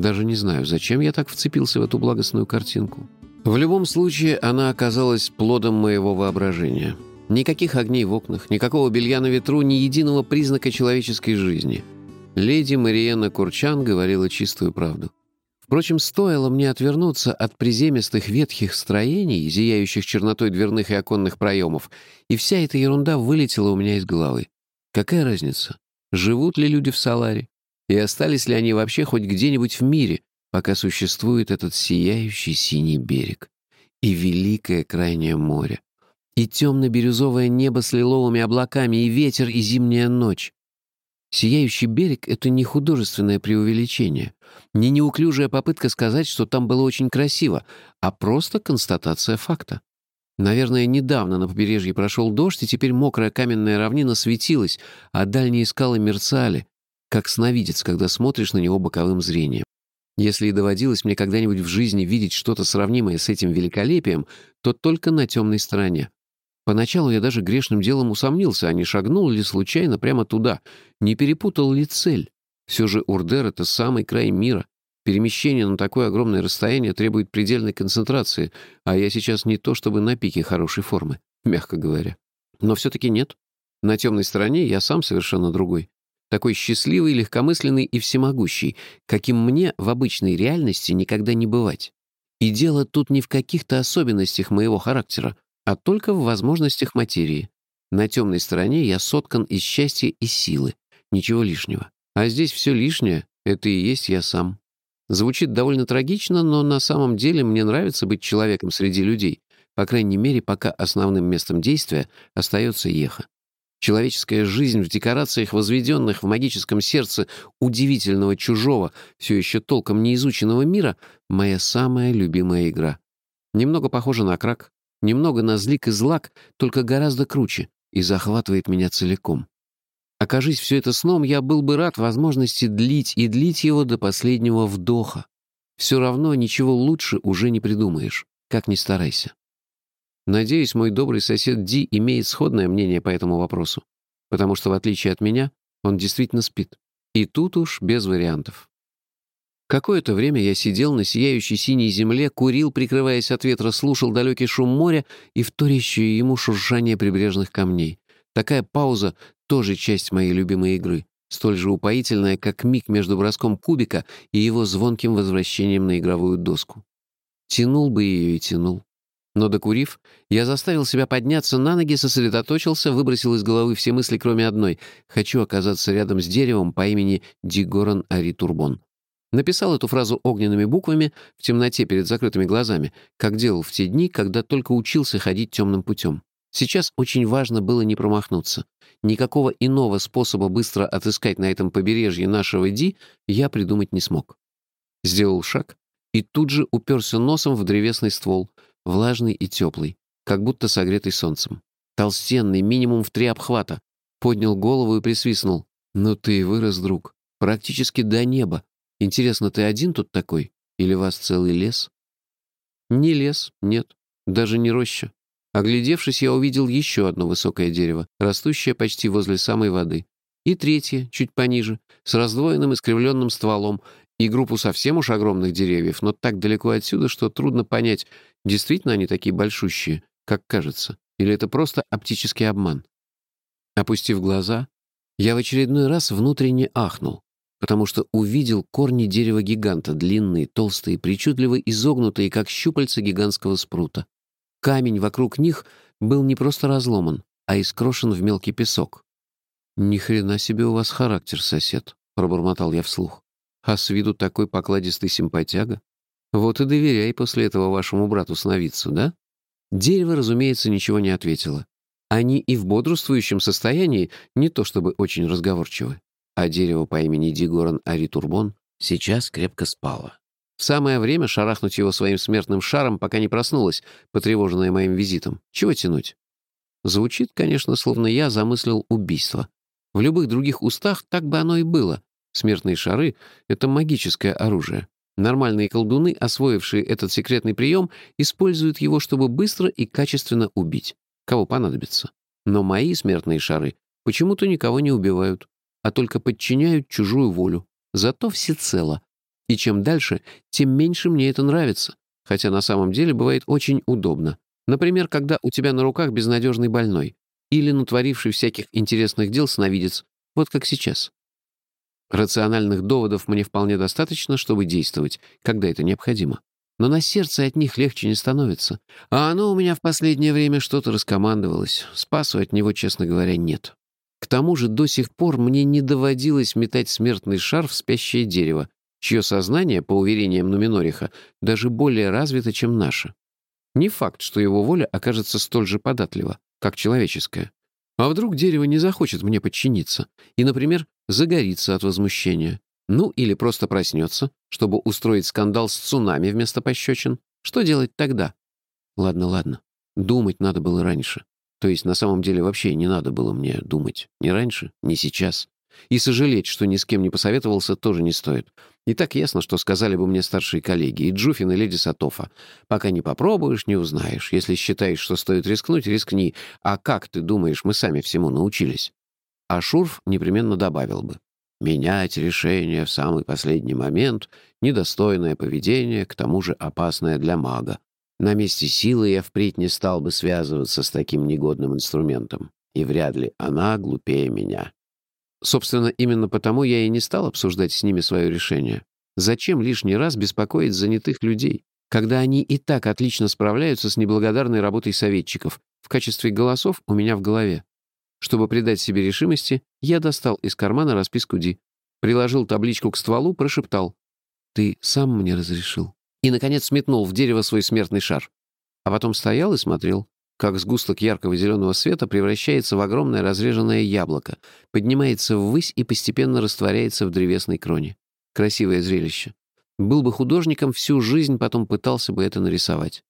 Даже не знаю, зачем я так вцепился в эту благостную картинку. В любом случае, она оказалась плодом моего воображения. Никаких огней в окнах, никакого белья на ветру, ни единого признака человеческой жизни. Леди Мариенна Курчан говорила чистую правду. Впрочем, стоило мне отвернуться от приземистых ветхих строений, зияющих чернотой дверных и оконных проемов, и вся эта ерунда вылетела у меня из головы. Какая разница, живут ли люди в Саларе, и остались ли они вообще хоть где-нибудь в мире, пока существует этот сияющий синий берег и великое крайнее море, и темно-бирюзовое небо с лиловыми облаками, и ветер, и зимняя ночь. Сияющий берег — это не художественное преувеличение, не неуклюжая попытка сказать, что там было очень красиво, а просто констатация факта. Наверное, недавно на побережье прошел дождь, и теперь мокрая каменная равнина светилась, а дальние скалы мерцали, как сновидец, когда смотришь на него боковым зрением. Если и доводилось мне когда-нибудь в жизни видеть что-то сравнимое с этим великолепием, то только на темной стороне. Поначалу я даже грешным делом усомнился, а не шагнул ли случайно прямо туда, не перепутал ли цель. Все же Урдер — это самый край мира. Перемещение на такое огромное расстояние требует предельной концентрации, а я сейчас не то чтобы на пике хорошей формы, мягко говоря. Но все-таки нет. На темной стороне я сам совершенно другой. Такой счастливый, легкомысленный и всемогущий, каким мне в обычной реальности никогда не бывать. И дело тут не в каких-то особенностях моего характера, а только в возможностях материи. На темной стороне я соткан из счастья и силы, ничего лишнего. А здесь все лишнее — это и есть я сам. Звучит довольно трагично, но на самом деле мне нравится быть человеком среди людей, по крайней мере, пока основным местом действия остается Еха. Человеческая жизнь в декорациях, возведенных в магическом сердце удивительного чужого, все еще толком не изученного мира — моя самая любимая игра. Немного похожа на крак, Немного на злик и злак, только гораздо круче, и захватывает меня целиком. Окажись все это сном, я был бы рад возможности длить и длить его до последнего вдоха. Все равно ничего лучше уже не придумаешь, как ни старайся. Надеюсь, мой добрый сосед Ди имеет сходное мнение по этому вопросу, потому что, в отличие от меня, он действительно спит. И тут уж без вариантов. Какое-то время я сидел на сияющей синей земле, курил, прикрываясь от ветра, слушал далекий шум моря и вторящее ему шуршание прибрежных камней. Такая пауза — тоже часть моей любимой игры, столь же упоительная, как миг между броском кубика и его звонким возвращением на игровую доску. Тянул бы ее и тянул. Но докурив, я заставил себя подняться на ноги, сосредоточился, выбросил из головы все мысли, кроме одной. Хочу оказаться рядом с деревом по имени Дигоран Аритурбон. Написал эту фразу огненными буквами в темноте перед закрытыми глазами, как делал в те дни, когда только учился ходить темным путем. Сейчас очень важно было не промахнуться. Никакого иного способа быстро отыскать на этом побережье нашего Ди я придумать не смог. Сделал шаг и тут же уперся носом в древесный ствол, влажный и теплый, как будто согретый солнцем. Толстенный, минимум в три обхвата. Поднял голову и присвистнул. «Ну ты и вырос, друг. Практически до неба. Интересно, ты один тут такой? Или вас целый лес? Не лес, нет. Даже не роща. Оглядевшись, я увидел еще одно высокое дерево, растущее почти возле самой воды. И третье, чуть пониже, с раздвоенным искривленным стволом, и группу совсем уж огромных деревьев, но так далеко отсюда, что трудно понять, действительно они такие большущие, как кажется, или это просто оптический обман. Опустив глаза, я в очередной раз внутренне ахнул потому что увидел корни дерева-гиганта, длинные, толстые, причудливо изогнутые, как щупальца гигантского спрута. Камень вокруг них был не просто разломан, а искрошен в мелкий песок. «Ни хрена себе у вас характер, сосед», — пробормотал я вслух. «А с виду такой покладистый симпатяга. Вот и доверяй после этого вашему брату-сновидцу, да?» Дерево, разумеется, ничего не ответило. Они и в бодрствующем состоянии не то чтобы очень разговорчивы а дерево по имени Дигоран Аритурбон сейчас крепко спало. Самое время шарахнуть его своим смертным шаром, пока не проснулась, потревоженная моим визитом. Чего тянуть? Звучит, конечно, словно я замыслил убийство. В любых других устах так бы оно и было. Смертные шары — это магическое оружие. Нормальные колдуны, освоившие этот секретный прием, используют его, чтобы быстро и качественно убить. Кого понадобится. Но мои смертные шары почему-то никого не убивают а только подчиняют чужую волю, зато всецело. И чем дальше, тем меньше мне это нравится, хотя на самом деле бывает очень удобно. Например, когда у тебя на руках безнадежный больной или натворивший всяких интересных дел сновидец, вот как сейчас. Рациональных доводов мне вполне достаточно, чтобы действовать, когда это необходимо. Но на сердце от них легче не становится. А оно у меня в последнее время что-то раскомандовалось. Спасу от него, честно говоря, нет. К тому же до сих пор мне не доводилось метать смертный шар в спящее дерево, чье сознание, по уверениям Нуминориха, даже более развито, чем наше. Не факт, что его воля окажется столь же податлива, как человеческая. А вдруг дерево не захочет мне подчиниться и, например, загорится от возмущения? Ну, или просто проснется, чтобы устроить скандал с цунами вместо пощечин? Что делать тогда? Ладно, ладно. Думать надо было раньше. То есть на самом деле вообще не надо было мне думать. Ни раньше, ни сейчас. И сожалеть, что ни с кем не посоветовался, тоже не стоит. И так ясно, что сказали бы мне старшие коллеги, и Джуфин, и леди Сатофа. Пока не попробуешь, не узнаешь. Если считаешь, что стоит рискнуть, рискни. А как ты думаешь, мы сами всему научились? А Шурф непременно добавил бы. Менять решение в самый последний момент — недостойное поведение, к тому же опасное для мага. На месте силы я впредь не стал бы связываться с таким негодным инструментом. И вряд ли она глупее меня. Собственно, именно потому я и не стал обсуждать с ними свое решение. Зачем лишний раз беспокоить занятых людей, когда они и так отлично справляются с неблагодарной работой советчиков в качестве голосов у меня в голове? Чтобы придать себе решимости, я достал из кармана расписку Ди, приложил табличку к стволу, прошептал. «Ты сам мне разрешил?» И, наконец, метнул в дерево свой смертный шар. А потом стоял и смотрел, как сгусток яркого зеленого света превращается в огромное разреженное яблоко, поднимается ввысь и постепенно растворяется в древесной кроне. Красивое зрелище. Был бы художником, всю жизнь потом пытался бы это нарисовать.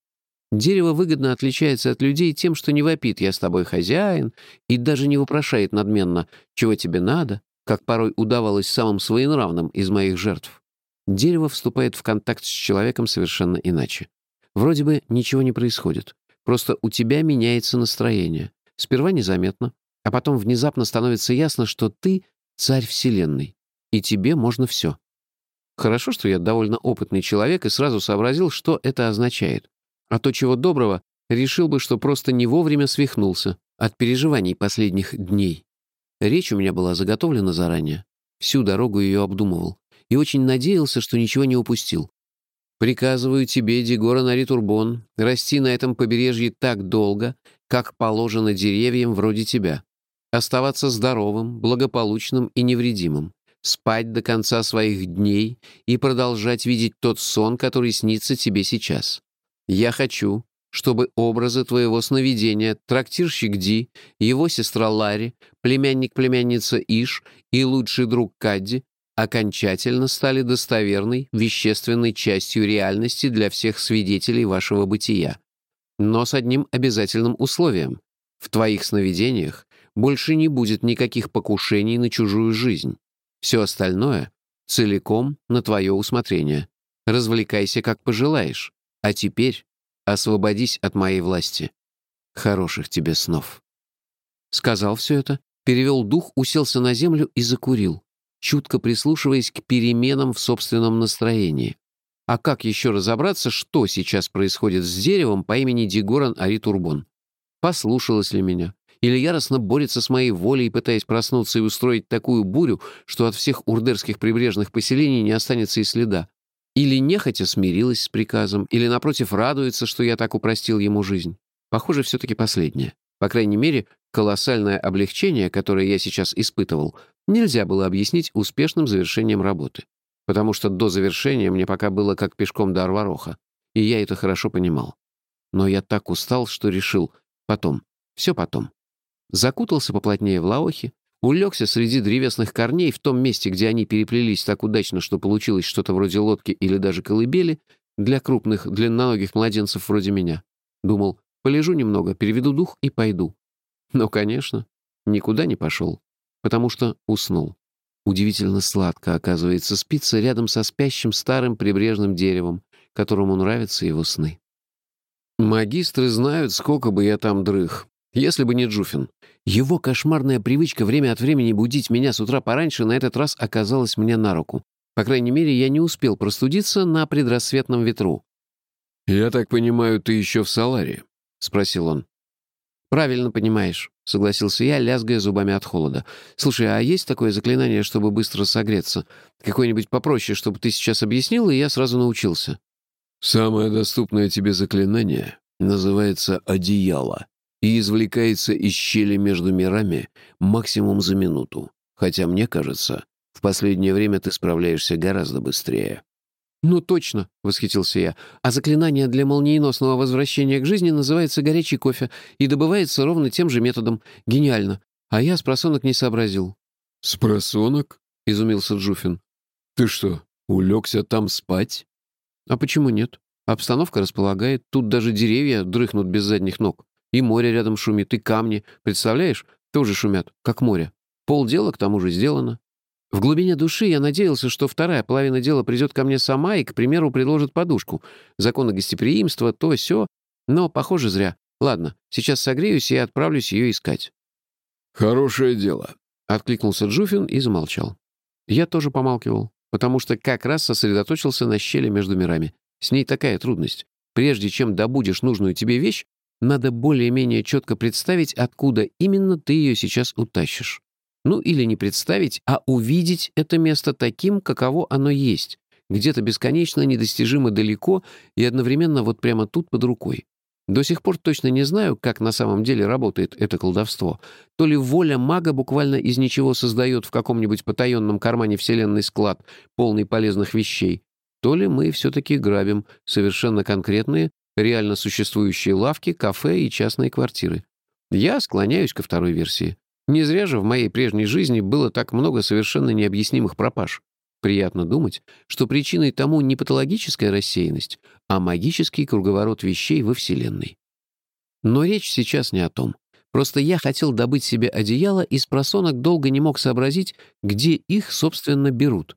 Дерево выгодно отличается от людей тем, что не вопит «я с тобой хозяин» и даже не вопрошает надменно «чего тебе надо», как порой удавалось самым своенравным из моих жертв. Дерево вступает в контакт с человеком совершенно иначе. Вроде бы ничего не происходит. Просто у тебя меняется настроение. Сперва незаметно, а потом внезапно становится ясно, что ты — царь Вселенной, и тебе можно все. Хорошо, что я довольно опытный человек и сразу сообразил, что это означает. А то, чего доброго, решил бы, что просто не вовремя свихнулся от переживаний последних дней. Речь у меня была заготовлена заранее. Всю дорогу ее обдумывал. И очень надеялся, что ничего не упустил. Приказываю тебе, Дегора Наритурбон, расти на этом побережье так долго, как положено деревьям вроде тебя. Оставаться здоровым, благополучным и невредимым. Спать до конца своих дней и продолжать видеть тот сон, который снится тебе сейчас. Я хочу, чтобы образы твоего сновидения, трактирщик Ди, его сестра Ларри, племянник-племянница Иш и лучший друг Кадди окончательно стали достоверной, вещественной частью реальности для всех свидетелей вашего бытия. Но с одним обязательным условием. В твоих сновидениях больше не будет никаких покушений на чужую жизнь. Все остальное целиком на твое усмотрение. Развлекайся, как пожелаешь. А теперь освободись от моей власти. Хороших тебе снов. Сказал все это, перевел дух, уселся на землю и закурил чутко прислушиваясь к переменам в собственном настроении. А как еще разобраться, что сейчас происходит с деревом по имени Дигоран Аритурбон? Послушалось ли меня? Или яростно борется с моей волей, пытаясь проснуться и устроить такую бурю, что от всех урдерских прибрежных поселений не останется и следа? Или нехотя смирилась с приказом, или, напротив, радуется, что я так упростил ему жизнь? Похоже, все-таки последнее. По крайней мере, колоссальное облегчение, которое я сейчас испытывал, нельзя было объяснить успешным завершением работы. Потому что до завершения мне пока было как пешком до Арвароха, и я это хорошо понимал. Но я так устал, что решил потом, все потом. Закутался поплотнее в лаохи, улегся среди древесных корней в том месте, где они переплелись так удачно, что получилось что-то вроде лодки или даже колыбели для крупных, длинноногих младенцев вроде меня. Думал, полежу немного, переведу дух и пойду. Но, конечно, никуда не пошел потому что уснул. Удивительно сладко, оказывается, спится рядом со спящим старым прибрежным деревом, которому нравятся его сны. Магистры знают, сколько бы я там дрых. Если бы не Джуфин. Его кошмарная привычка время от времени будить меня с утра пораньше на этот раз оказалась мне на руку. По крайней мере, я не успел простудиться на предрассветном ветру. «Я так понимаю, ты еще в Саларе?» — спросил он. «Правильно понимаешь», — согласился я, лязгая зубами от холода. «Слушай, а есть такое заклинание, чтобы быстро согреться? Какое-нибудь попроще, чтобы ты сейчас объяснил, и я сразу научился?» «Самое доступное тебе заклинание называется «одеяло» и извлекается из щели между мирами максимум за минуту. Хотя, мне кажется, в последнее время ты справляешься гораздо быстрее». «Ну точно», — восхитился я. «А заклинание для молниеносного возвращения к жизни называется горячий кофе и добывается ровно тем же методом. Гениально. А я с просонок не сообразил». «С просонок?» — изумился Джуфин. «Ты что, улегся там спать?» «А почему нет? Обстановка располагает. Тут даже деревья дрыхнут без задних ног. И море рядом шумит, и камни. Представляешь? Тоже шумят, как море. Полдела к тому же сделано. В глубине души я надеялся, что вторая половина дела придет ко мне сама и, к примеру, предложит подушку. Законы гостеприимства, то все. Но, похоже, зря. Ладно, сейчас согреюсь и отправлюсь ее искать. «Хорошее дело», — откликнулся Джуфин и замолчал. Я тоже помалкивал, потому что как раз сосредоточился на щели между мирами. С ней такая трудность. Прежде чем добудешь нужную тебе вещь, надо более-менее четко представить, откуда именно ты ее сейчас утащишь. Ну или не представить, а увидеть это место таким, каково оно есть, где-то бесконечно недостижимо далеко и одновременно вот прямо тут под рукой. До сих пор точно не знаю, как на самом деле работает это колдовство. То ли воля мага буквально из ничего создает в каком-нибудь потаенном кармане Вселенной склад, полный полезных вещей, то ли мы все-таки грабим совершенно конкретные, реально существующие лавки, кафе и частные квартиры. Я склоняюсь ко второй версии. Не зря же в моей прежней жизни было так много совершенно необъяснимых пропаж. Приятно думать, что причиной тому не патологическая рассеянность, а магический круговорот вещей во Вселенной. Но речь сейчас не о том. Просто я хотел добыть себе одеяло и с просонок долго не мог сообразить, где их, собственно, берут.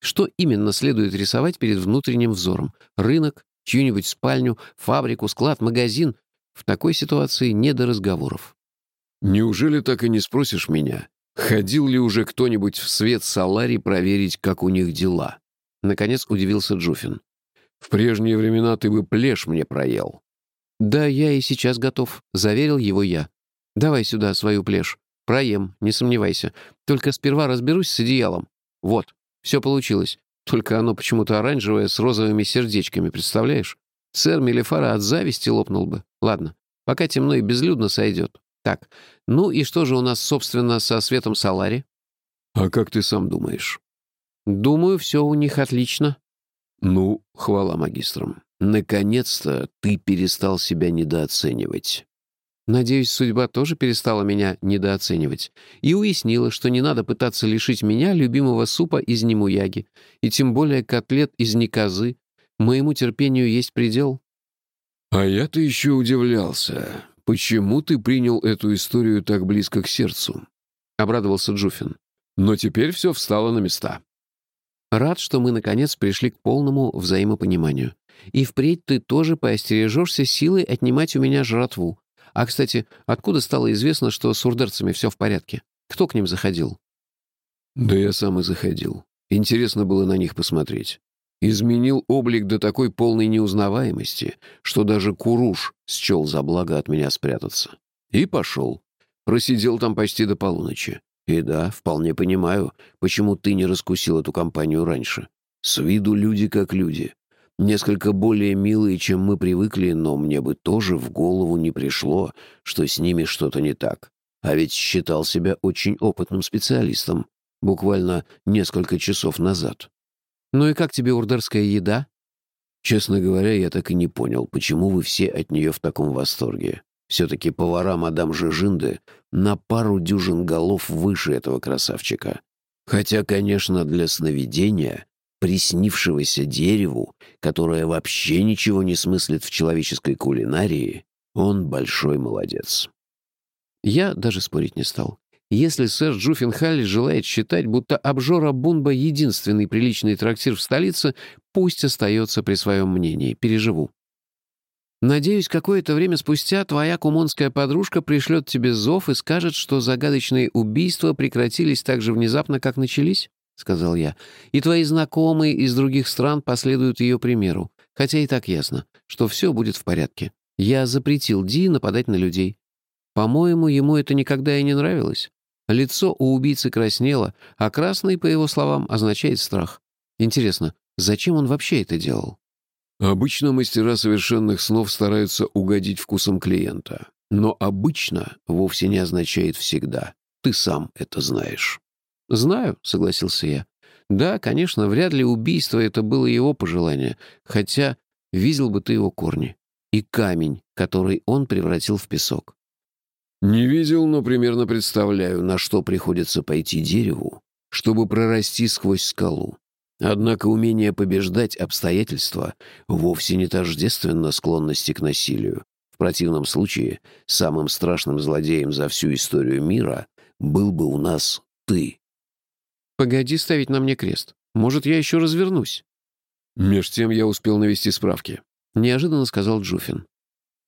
Что именно следует рисовать перед внутренним взором? Рынок, чью-нибудь спальню, фабрику, склад, магазин? В такой ситуации не до разговоров. «Неужели так и не спросишь меня, ходил ли уже кто-нибудь в свет Салари проверить, как у них дела?» Наконец удивился Джуфин. «В прежние времена ты бы плешь мне проел». «Да, я и сейчас готов», — заверил его я. «Давай сюда свою плешь. Проем, не сомневайся. Только сперва разберусь с одеялом. Вот, все получилось. Только оно почему-то оранжевое с розовыми сердечками, представляешь? Сэр Мелефара от зависти лопнул бы. Ладно, пока темно и безлюдно сойдет. Так, ну и что же у нас, собственно, со светом Салари? А как ты сам думаешь? Думаю, все у них отлично. Ну, хвала магистрам. Наконец-то ты перестал себя недооценивать. Надеюсь, судьба тоже перестала меня недооценивать и уяснила, что не надо пытаться лишить меня любимого супа из немуяги, и тем более котлет из никозы. Моему терпению есть предел. А я-то еще удивлялся. «Почему ты принял эту историю так близко к сердцу?» — обрадовался Джуфин. «Но теперь все встало на места». «Рад, что мы, наконец, пришли к полному взаимопониманию. И впредь ты тоже поостережешься силой отнимать у меня жратву. А, кстати, откуда стало известно, что с урдерцами все в порядке? Кто к ним заходил?» «Да я сам и заходил. Интересно было на них посмотреть. Изменил облик до такой полной неузнаваемости, что даже Куруш счел за благо от меня спрятаться. И пошел. Просидел там почти до полуночи. И да, вполне понимаю, почему ты не раскусил эту компанию раньше. С виду люди как люди. Несколько более милые, чем мы привыкли, но мне бы тоже в голову не пришло, что с ними что-то не так. А ведь считал себя очень опытным специалистом, буквально несколько часов назад. «Ну и как тебе урдерская еда?» «Честно говоря, я так и не понял, почему вы все от нее в таком восторге. Все-таки повара мадам Жижинды на пару дюжин голов выше этого красавчика. Хотя, конечно, для сновидения, приснившегося дереву, которое вообще ничего не смыслит в человеческой кулинарии, он большой молодец». Я даже спорить не стал. Если сэр Джуффенхалли желает считать, будто обжора Бунба — единственный приличный трактир в столице, пусть остается при своем мнении. Переживу. Надеюсь, какое-то время спустя твоя кумонская подружка пришлет тебе зов и скажет, что загадочные убийства прекратились так же внезапно, как начались? — сказал я. «И твои знакомые из других стран последуют ее примеру. Хотя и так ясно, что все будет в порядке. Я запретил Ди нападать на людей. По-моему, ему это никогда и не нравилось. Лицо у убийцы краснело, а красный, по его словам, означает страх. Интересно, зачем он вообще это делал? Обычно мастера совершенных снов стараются угодить вкусом клиента. Но «обычно» вовсе не означает «всегда». Ты сам это знаешь. «Знаю», — согласился я. «Да, конечно, вряд ли убийство — это было его пожелание, хотя видел бы ты его корни и камень, который он превратил в песок». «Не видел, но примерно представляю, на что приходится пойти дереву, чтобы прорасти сквозь скалу. Однако умение побеждать обстоятельства вовсе не тождественно склонности к насилию. В противном случае самым страшным злодеем за всю историю мира был бы у нас ты. «Погоди ставить на мне крест. Может, я еще развернусь?» Меж тем я успел навести справки. Неожиданно сказал Джуфин.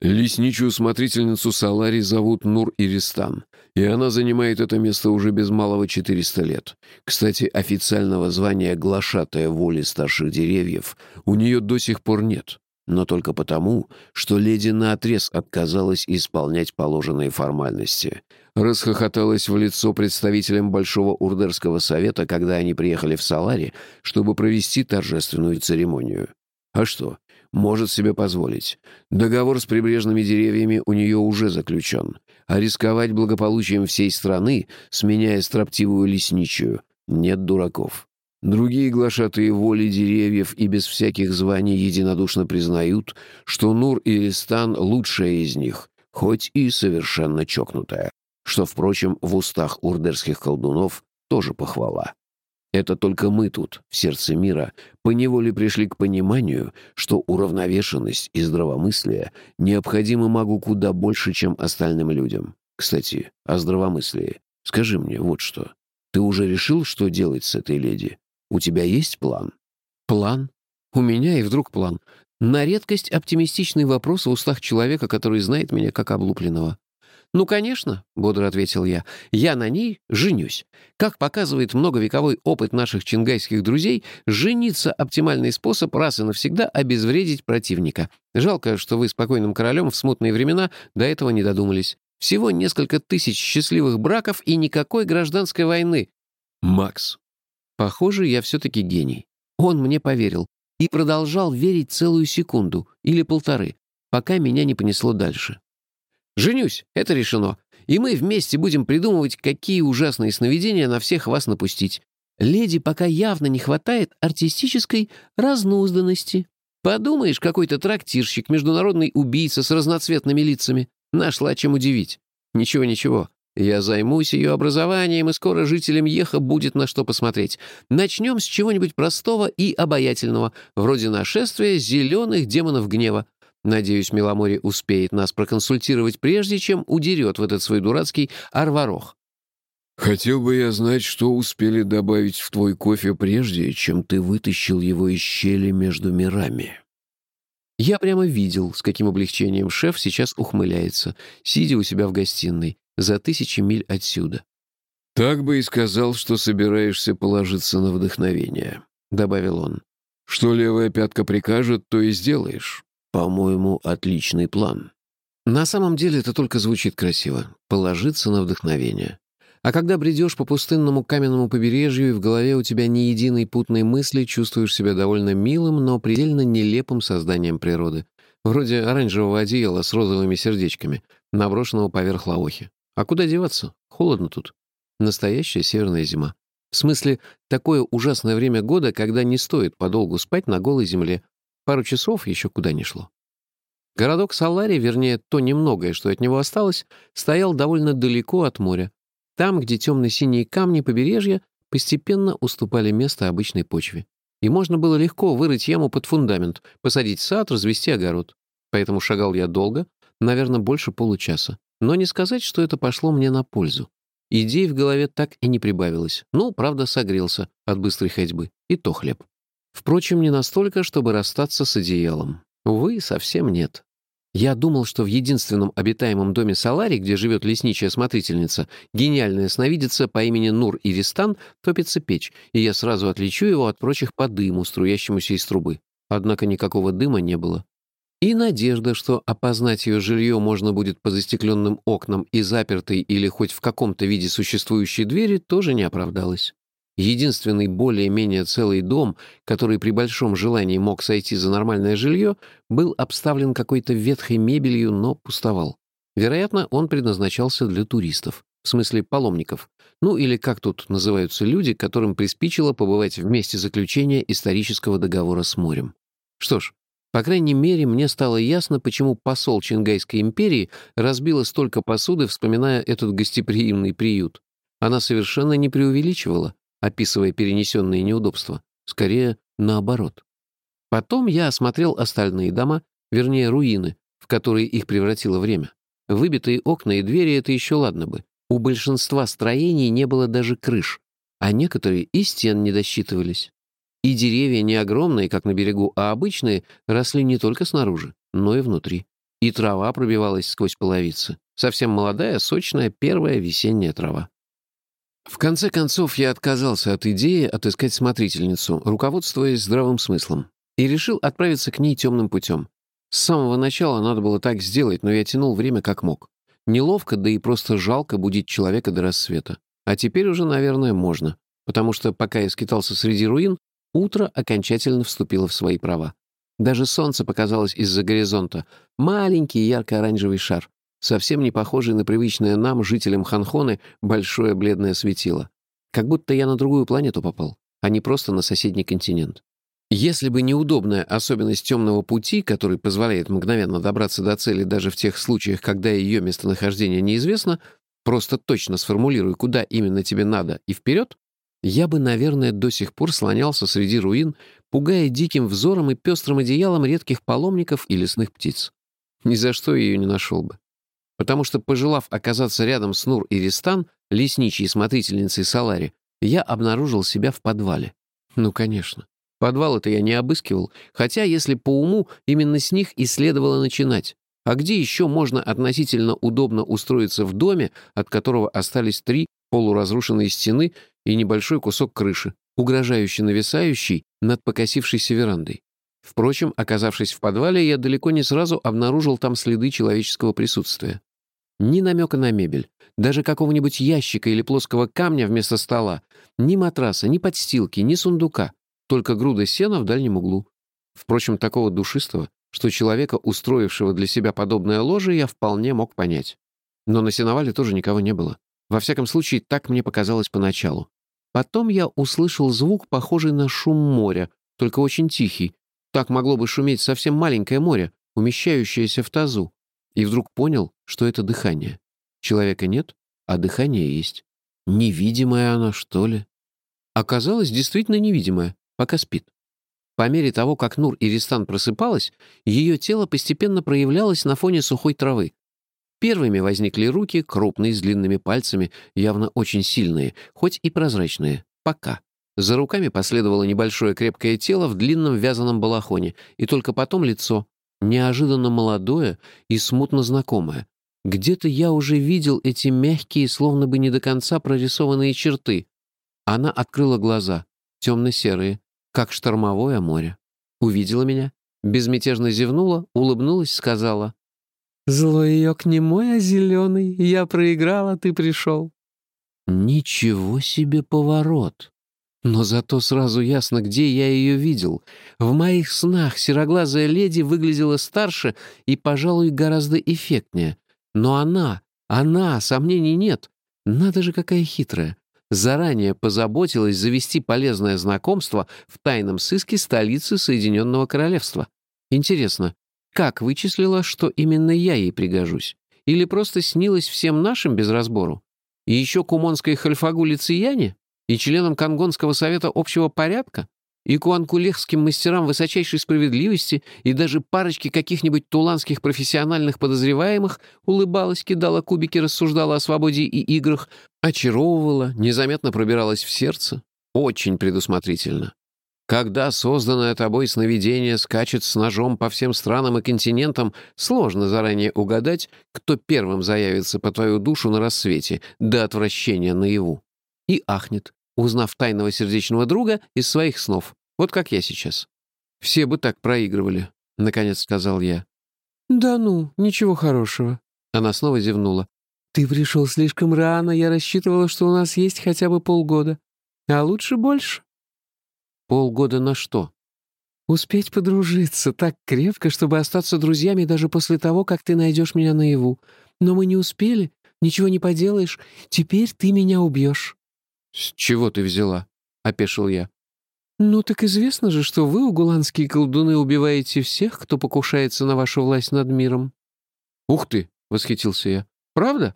Лесничую смотрительницу Салари зовут Нур Иристан, и она занимает это место уже без малого 400 лет. Кстати, официального звания «глашатая воли старших деревьев» у нее до сих пор нет, но только потому, что леди наотрез отказалась исполнять положенные формальности. Расхохоталась в лицо представителям Большого Урдерского совета, когда они приехали в Салари, чтобы провести торжественную церемонию. А что, может себе позволить. Договор с прибрежными деревьями у нее уже заключен, а рисковать благополучием всей страны, сменяя строптивую лесничую, нет дураков. Другие глашатые воли деревьев и без всяких званий единодушно признают, что Нур и Ристан — лучшая из них, хоть и совершенно чокнутая, что, впрочем, в устах урдерских колдунов тоже похвала. Это только мы тут, в сердце мира, поневоле пришли к пониманию, что уравновешенность и здравомыслие необходимы магу куда больше, чем остальным людям. Кстати, о здравомыслии. Скажи мне вот что. Ты уже решил, что делать с этой леди? У тебя есть план? План? У меня и вдруг план. На редкость оптимистичный вопрос в устах человека, который знает меня как облупленного. «Ну, конечно», — бодро ответил я, — «я на ней женюсь. Как показывает многовековой опыт наших чингайских друзей, жениться — оптимальный способ раз и навсегда обезвредить противника. Жалко, что вы с покойным королем в смутные времена до этого не додумались. Всего несколько тысяч счастливых браков и никакой гражданской войны». «Макс». Похоже, я все-таки гений. Он мне поверил и продолжал верить целую секунду или полторы, пока меня не понесло дальше. Женюсь, это решено. И мы вместе будем придумывать, какие ужасные сновидения на всех вас напустить. Леди пока явно не хватает артистической разнузданности. Подумаешь, какой-то трактирщик, международный убийца с разноцветными лицами. Нашла чем удивить. Ничего-ничего. Я займусь ее образованием, и скоро жителям Еха будет на что посмотреть. Начнем с чего-нибудь простого и обаятельного, вроде нашествия зеленых демонов гнева. Надеюсь, Меломори успеет нас проконсультировать, прежде чем удерет в этот свой дурацкий арварох. Хотел бы я знать, что успели добавить в твой кофе прежде, чем ты вытащил его из щели между мирами. Я прямо видел, с каким облегчением шеф сейчас ухмыляется, сидя у себя в гостиной, за тысячи миль отсюда. «Так бы и сказал, что собираешься положиться на вдохновение», — добавил он. «Что левая пятка прикажет, то и сделаешь. По-моему, отличный план. На самом деле это только звучит красиво. Положиться на вдохновение. А когда бредешь по пустынному каменному побережью, и в голове у тебя ни единой путной мысли, чувствуешь себя довольно милым, но предельно нелепым созданием природы. Вроде оранжевого одеяла с розовыми сердечками, наброшенного поверх лаохи. А куда деваться? Холодно тут. Настоящая северная зима. В смысле, такое ужасное время года, когда не стоит подолгу спать на голой земле, Пару часов еще куда ни шло. Городок Салари, вернее, то немногое, что от него осталось, стоял довольно далеко от моря. Там, где темно-синие камни побережья постепенно уступали место обычной почве. И можно было легко вырыть яму под фундамент, посадить сад, развести огород. Поэтому шагал я долго, наверное, больше получаса. Но не сказать, что это пошло мне на пользу. Идей в голове так и не прибавилось. Ну, правда, согрелся от быстрой ходьбы. И то хлеб. Впрочем, не настолько, чтобы расстаться с одеялом. Увы, совсем нет. Я думал, что в единственном обитаемом доме Салари, где живет лесничая смотрительница, гениальная сновидица по имени Нур Иристан, топится печь, и я сразу отличу его от прочих по дыму, струящемуся из трубы. Однако никакого дыма не было. И надежда, что опознать ее жилье можно будет по застекленным окнам и запертой или хоть в каком-то виде существующей двери, тоже не оправдалась. Единственный более-менее целый дом, который при большом желании мог сойти за нормальное жилье, был обставлен какой-то ветхой мебелью, но пустовал. Вероятно, он предназначался для туристов, в смысле паломников, ну или как тут называются люди, которым приспичило побывать в месте заключения исторического договора с морем. Что ж, по крайней мере, мне стало ясно, почему посол Чингайской империи разбила столько посуды, вспоминая этот гостеприимный приют. Она совершенно не преувеличивала, описывая перенесенные неудобства. Скорее, наоборот. Потом я осмотрел остальные дома, вернее, руины, в которые их превратило время. Выбитые окна и двери — это еще ладно бы. У большинства строений не было даже крыш, а некоторые и стен не досчитывались. И деревья не огромные, как на берегу, а обычные, росли не только снаружи, но и внутри. И трава пробивалась сквозь половицы. Совсем молодая, сочная, первая весенняя трава. В конце концов, я отказался от идеи отыскать смотрительницу, руководствуясь здравым смыслом, и решил отправиться к ней темным путем. С самого начала надо было так сделать, но я тянул время как мог. Неловко, да и просто жалко будить человека до рассвета. А теперь уже, наверное, можно, потому что, пока я скитался среди руин, утро окончательно вступило в свои права. Даже солнце показалось из-за горизонта. Маленький ярко-оранжевый шар совсем не похожий на привычное нам, жителям Ханхоны, большое бледное светило. Как будто я на другую планету попал, а не просто на соседний континент. Если бы неудобная особенность темного пути, который позволяет мгновенно добраться до цели даже в тех случаях, когда ее местонахождение неизвестно, просто точно сформулируй, куда именно тебе надо, и вперед, я бы, наверное, до сих пор слонялся среди руин, пугая диким взором и пестрым одеялом редких паломников и лесных птиц. Ни за что ее не нашел бы потому что, пожелав оказаться рядом с Нур и Ристан, лесничей смотрительницей Салари, я обнаружил себя в подвале. Ну, конечно. Подвал это я не обыскивал, хотя, если по уму, именно с них и следовало начинать. А где еще можно относительно удобно устроиться в доме, от которого остались три полуразрушенные стены и небольшой кусок крыши, угрожающе нависающий над покосившейся верандой? Впрочем, оказавшись в подвале, я далеко не сразу обнаружил там следы человеческого присутствия. Ни намека на мебель, даже какого-нибудь ящика или плоского камня вместо стола, ни матраса, ни подстилки, ни сундука, только груда сена в дальнем углу. Впрочем, такого душистого, что человека, устроившего для себя подобное ложе, я вполне мог понять. Но на сеновале тоже никого не было. Во всяком случае, так мне показалось поначалу. Потом я услышал звук, похожий на шум моря, только очень тихий. Так могло бы шуметь совсем маленькое море, умещающееся в тазу и вдруг понял, что это дыхание. Человека нет, а дыхание есть. Невидимая она, что ли? Оказалось, действительно невидимая, пока спит. По мере того, как Нур Иристан просыпалась, ее тело постепенно проявлялось на фоне сухой травы. Первыми возникли руки, крупные, с длинными пальцами, явно очень сильные, хоть и прозрачные. Пока. За руками последовало небольшое крепкое тело в длинном вязаном балахоне, и только потом лицо, неожиданно молодое и смутно знакомое. Где-то я уже видел эти мягкие, словно бы не до конца прорисованные черты. Она открыла глаза, темно-серые, как штормовое море. Увидела меня, безмятежно зевнула, улыбнулась, сказала. «Злой ее к нему, а зеленый. Я проиграла, ты пришел». Ничего себе поворот! Но зато сразу ясно, где я ее видел. В моих снах сероглазая леди выглядела старше и, пожалуй, гораздо эффектнее. Но она, она, сомнений нет. Надо же, какая хитрая. Заранее позаботилась завести полезное знакомство в тайном сыске столицы Соединенного Королевства. Интересно, как вычислила, что именно я ей пригожусь? Или просто снилась всем нашим без разбору? И еще кумонской хальфагу Лицияне? И членам Конгонского совета общего порядка, и куанкулехским мастерам высочайшей справедливости, и даже парочке каких-нибудь туланских профессиональных подозреваемых улыбалась, кидала кубики, рассуждала о свободе и играх, очаровывала, незаметно пробиралась в сердце. Очень предусмотрительно. Когда созданное тобой сновидение скачет с ножом по всем странам и континентам, сложно заранее угадать, кто первым заявится по твою душу на рассвете, до отвращения наяву. И ахнет, узнав тайного сердечного друга из своих снов, вот как я сейчас. Все бы так проигрывали, — наконец сказал я. «Да ну, ничего хорошего». Она снова зевнула. «Ты пришел слишком рано, я рассчитывала, что у нас есть хотя бы полгода. А лучше больше». Полгода на что? Успеть подружиться так крепко, чтобы остаться друзьями даже после того, как ты найдешь меня наяву. Но мы не успели, ничего не поделаешь. Теперь ты меня убьешь. «С чего ты взяла?» — опешил я. «Ну так известно же, что вы, угуланские колдуны, убиваете всех, кто покушается на вашу власть над миром». «Ух ты!» — восхитился я. «Правда?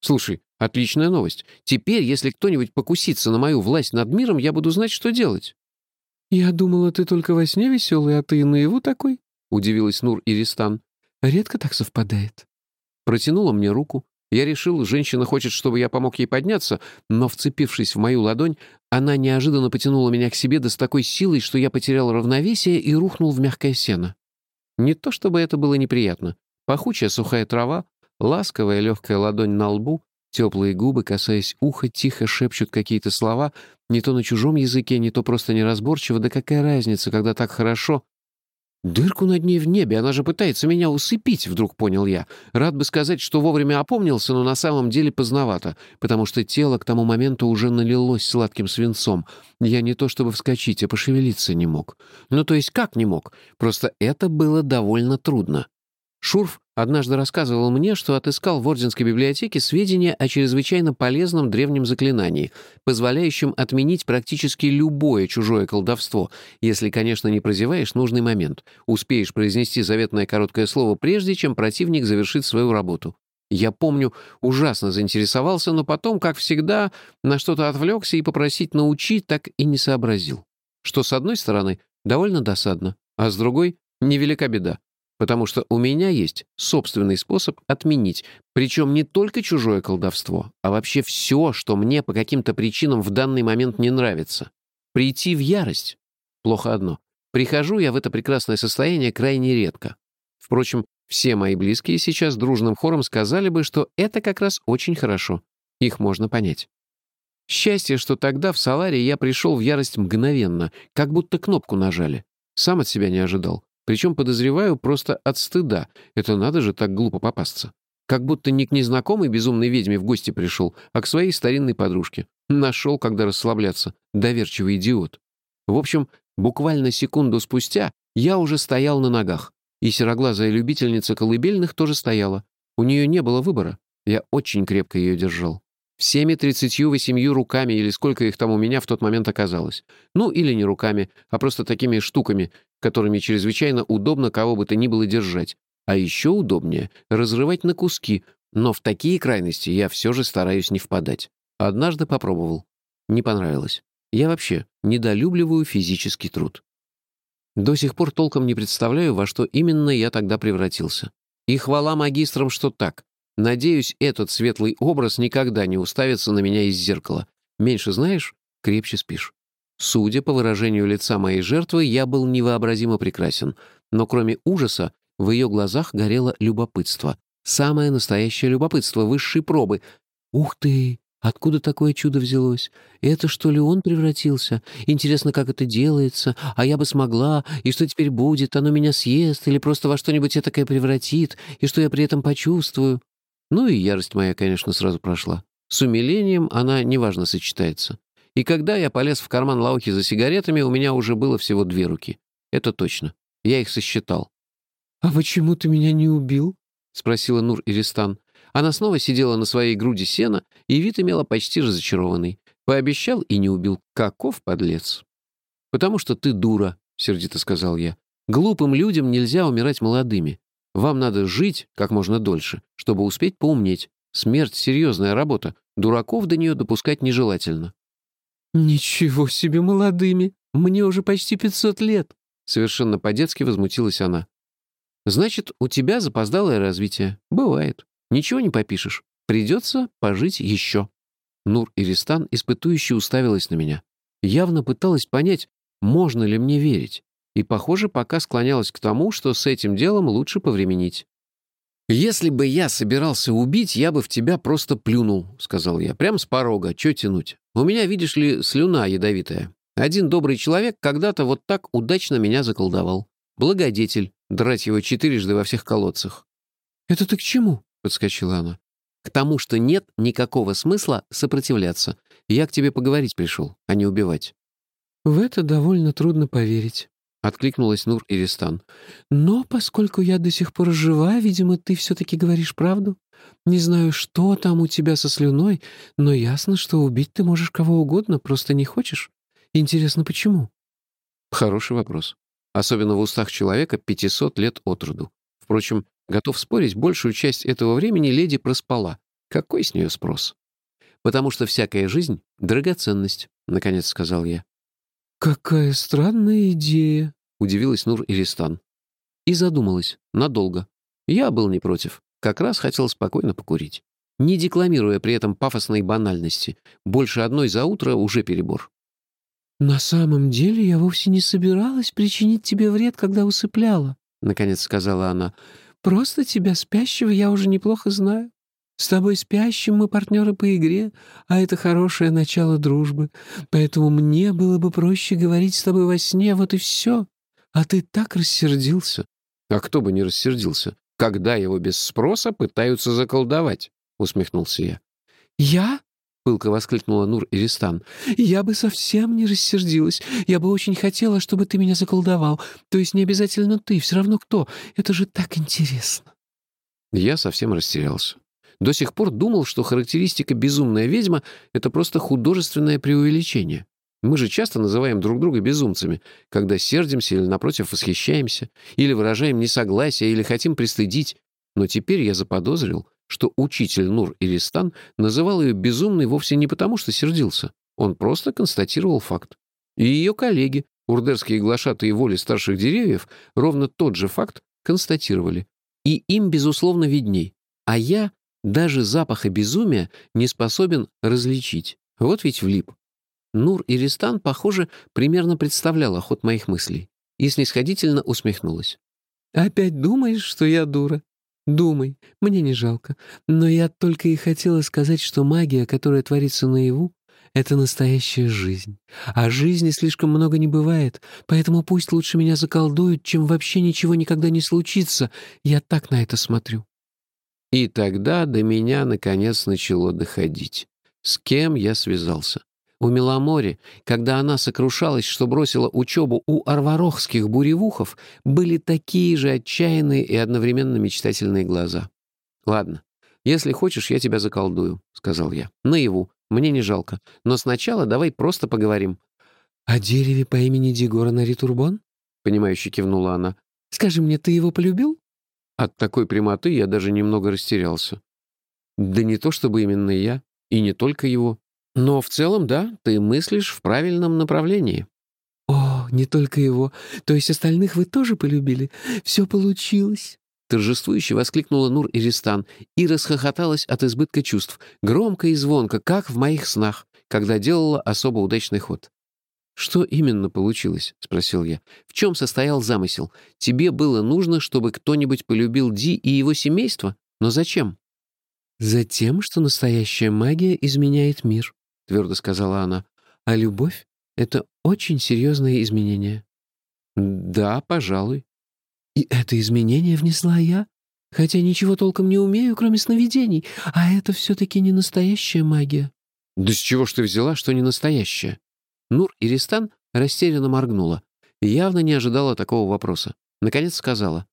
Слушай, отличная новость. Теперь, если кто-нибудь покусится на мою власть над миром, я буду знать, что делать». «Я думала, ты только во сне веселый, а ты и наяву такой?» — удивилась Нур Иристан. «Редко так совпадает». Протянула мне руку. Я решил, женщина хочет, чтобы я помог ей подняться, но, вцепившись в мою ладонь, она неожиданно потянула меня к себе да с такой силой, что я потерял равновесие и рухнул в мягкое сено. Не то чтобы это было неприятно. Пахучая сухая трава, ласковая легкая ладонь на лбу, Теплые губы, касаясь уха, тихо шепчут какие-то слова, не то на чужом языке, не то просто неразборчиво. Да какая разница, когда так хорошо? Дырку над ней в небе, она же пытается меня усыпить, вдруг понял я. Рад бы сказать, что вовремя опомнился, но на самом деле поздновато, потому что тело к тому моменту уже налилось сладким свинцом. Я не то чтобы вскочить, а пошевелиться не мог. Ну, то есть как не мог? Просто это было довольно трудно. Шурф однажды рассказывал мне, что отыскал в Орденской библиотеке сведения о чрезвычайно полезном древнем заклинании, позволяющем отменить практически любое чужое колдовство, если, конечно, не прозеваешь нужный момент, успеешь произнести заветное короткое слово прежде, чем противник завершит свою работу. Я помню, ужасно заинтересовался, но потом, как всегда, на что-то отвлекся и попросить научить так и не сообразил. Что, с одной стороны, довольно досадно, а с другой — невелика беда потому что у меня есть собственный способ отменить, причем не только чужое колдовство, а вообще все, что мне по каким-то причинам в данный момент не нравится. Прийти в ярость — плохо одно. Прихожу я в это прекрасное состояние крайне редко. Впрочем, все мои близкие сейчас дружным хором сказали бы, что это как раз очень хорошо. Их можно понять. Счастье, что тогда в Саларе я пришел в ярость мгновенно, как будто кнопку нажали. Сам от себя не ожидал. Причем, подозреваю, просто от стыда. Это надо же так глупо попасться. Как будто не к незнакомой безумной ведьме в гости пришел, а к своей старинной подружке. Нашел, когда расслабляться. Доверчивый идиот. В общем, буквально секунду спустя я уже стоял на ногах. И сероглазая любительница колыбельных тоже стояла. У нее не было выбора. Я очень крепко ее держал. Всеми тридцатью восемью руками, или сколько их там у меня в тот момент оказалось. Ну, или не руками, а просто такими штуками, которыми чрезвычайно удобно кого бы то ни было держать. А еще удобнее — разрывать на куски, но в такие крайности я все же стараюсь не впадать. Однажды попробовал. Не понравилось. Я вообще недолюбливаю физический труд. До сих пор толком не представляю, во что именно я тогда превратился. И хвала магистрам, что так. Надеюсь, этот светлый образ никогда не уставится на меня из зеркала. Меньше знаешь, крепче спишь. Судя по выражению лица моей жертвы, я был невообразимо прекрасен, но кроме ужаса в ее глазах горело любопытство. Самое настоящее любопытство высшей пробы. «Ух ты! Откуда такое чудо взялось? Это что ли он превратился? Интересно, как это делается? А я бы смогла? И что теперь будет? Оно меня съест? Или просто во что-нибудь этакое превратит? И что я при этом почувствую?» Ну и ярость моя, конечно, сразу прошла. С умилением она неважно сочетается. И когда я полез в карман Лаухи за сигаретами, у меня уже было всего две руки. Это точно. Я их сосчитал. «А почему ты меня не убил?» — спросила Нур Иристан. Она снова сидела на своей груди сена, и вид имела почти разочарованный. Пообещал и не убил. Каков подлец. «Потому что ты дура», — сердито сказал я. «Глупым людям нельзя умирать молодыми. Вам надо жить как можно дольше, чтобы успеть поумнеть. Смерть — серьезная работа. Дураков до нее допускать нежелательно». «Ничего себе молодыми! Мне уже почти 500 лет!» Совершенно по-детски возмутилась она. «Значит, у тебя запоздалое развитие. Бывает. Ничего не попишешь. Придется пожить еще». Нур Иристан испытующе уставилась на меня. Явно пыталась понять, можно ли мне верить, и, похоже, пока склонялась к тому, что с этим делом лучше повременить. «Если бы я собирался убить, я бы в тебя просто плюнул», — сказал я. «Прям с порога. Чё тянуть? У меня, видишь ли, слюна ядовитая. Один добрый человек когда-то вот так удачно меня заколдовал. Благодетель. Драть его четырежды во всех колодцах». «Это ты к чему?» — подскочила она. «К тому, что нет никакого смысла сопротивляться. Я к тебе поговорить пришел, а не убивать». «В это довольно трудно поверить», — откликнулась Нур Иристан. «Но поскольку я до сих пор жива, видимо, ты все-таки говоришь правду. Не знаю, что там у тебя со слюной, но ясно, что убить ты можешь кого угодно, просто не хочешь. Интересно, почему?» Хороший вопрос. Особенно в устах человека 500 лет от роду. Впрочем, готов спорить, большую часть этого времени леди проспала. Какой с нее спрос? «Потому что всякая жизнь — драгоценность», — наконец сказал я. «Какая странная идея», — удивилась Нур Иристан. И задумалась. Надолго. Я был не против. Как раз хотел спокойно покурить. Не декламируя при этом пафосной банальности. Больше одной за утро уже перебор. «На самом деле я вовсе не собиралась причинить тебе вред, когда усыпляла», — наконец сказала она. «Просто тебя спящего я уже неплохо знаю. С тобой спящим мы партнеры по игре, а это хорошее начало дружбы. Поэтому мне было бы проще говорить с тобой во сне, вот и все. А ты так рассердился». «А кто бы не рассердился, когда его без спроса пытаются заколдовать?» — усмехнулся я. «Я?» — пылко воскликнула Нур Иристан. «Я бы совсем не рассердилась. Я бы очень хотела, чтобы ты меня заколдовал. То есть не обязательно ты, все равно кто. Это же так интересно». Я совсем растерялся. До сих пор думал, что характеристика «безумная ведьма» — это просто художественное преувеличение. Мы же часто называем друг друга безумцами, когда сердимся или, напротив, восхищаемся, или выражаем несогласие, или хотим пристыдить. Но теперь я заподозрил, что учитель Нур Иристан называл ее безумной вовсе не потому, что сердился. Он просто констатировал факт. И ее коллеги, урдерские глашатые воли старших деревьев, ровно тот же факт констатировали. И им, безусловно, видней. А я даже запаха безумия не способен различить. Вот ведь влип. Нур Иристан, похоже, примерно представляла ход моих мыслей и снисходительно усмехнулась. «Опять думаешь, что я дура? Думай, мне не жалко. Но я только и хотела сказать, что магия, которая творится наяву, — это настоящая жизнь. А жизни слишком много не бывает, поэтому пусть лучше меня заколдуют, чем вообще ничего никогда не случится. Я так на это смотрю. И тогда до меня, наконец, начало доходить. С кем я связался? У Меломори, когда она сокрушалась, что бросила учебу у арварохских буревухов, были такие же отчаянные и одновременно мечтательные глаза. «Ладно, если хочешь, я тебя заколдую», — сказал я. «Наяву. Мне не жалко. Но сначала давай просто поговорим». «О дереве по имени Дигора Наритурбон?» — понимающе кивнула она. «Скажи мне, ты его полюбил?» От такой прямоты я даже немного растерялся. Да не то чтобы именно я, и не только его. Но в целом, да, ты мыслишь в правильном направлении. «О, не только его. То есть остальных вы тоже полюбили? Все получилось!» Торжествующе воскликнула Нур Иристан и расхохоталась от избытка чувств, громко и звонко, как в моих снах, когда делала особо удачный ход. «Что именно получилось?» — спросил я. «В чем состоял замысел? Тебе было нужно, чтобы кто-нибудь полюбил Ди и его семейство? Но зачем?» «Затем, что настоящая магия изменяет мир», — твердо сказала она. «А любовь — это очень серьезное изменение». «Да, пожалуй». «И это изменение внесла я, хотя ничего толком не умею, кроме сновидений, а это все-таки не настоящая магия». «Да с чего ж ты взяла, что не настоящая?» Нур Иристан растерянно моргнула. Явно не ожидала такого вопроса. Наконец сказала.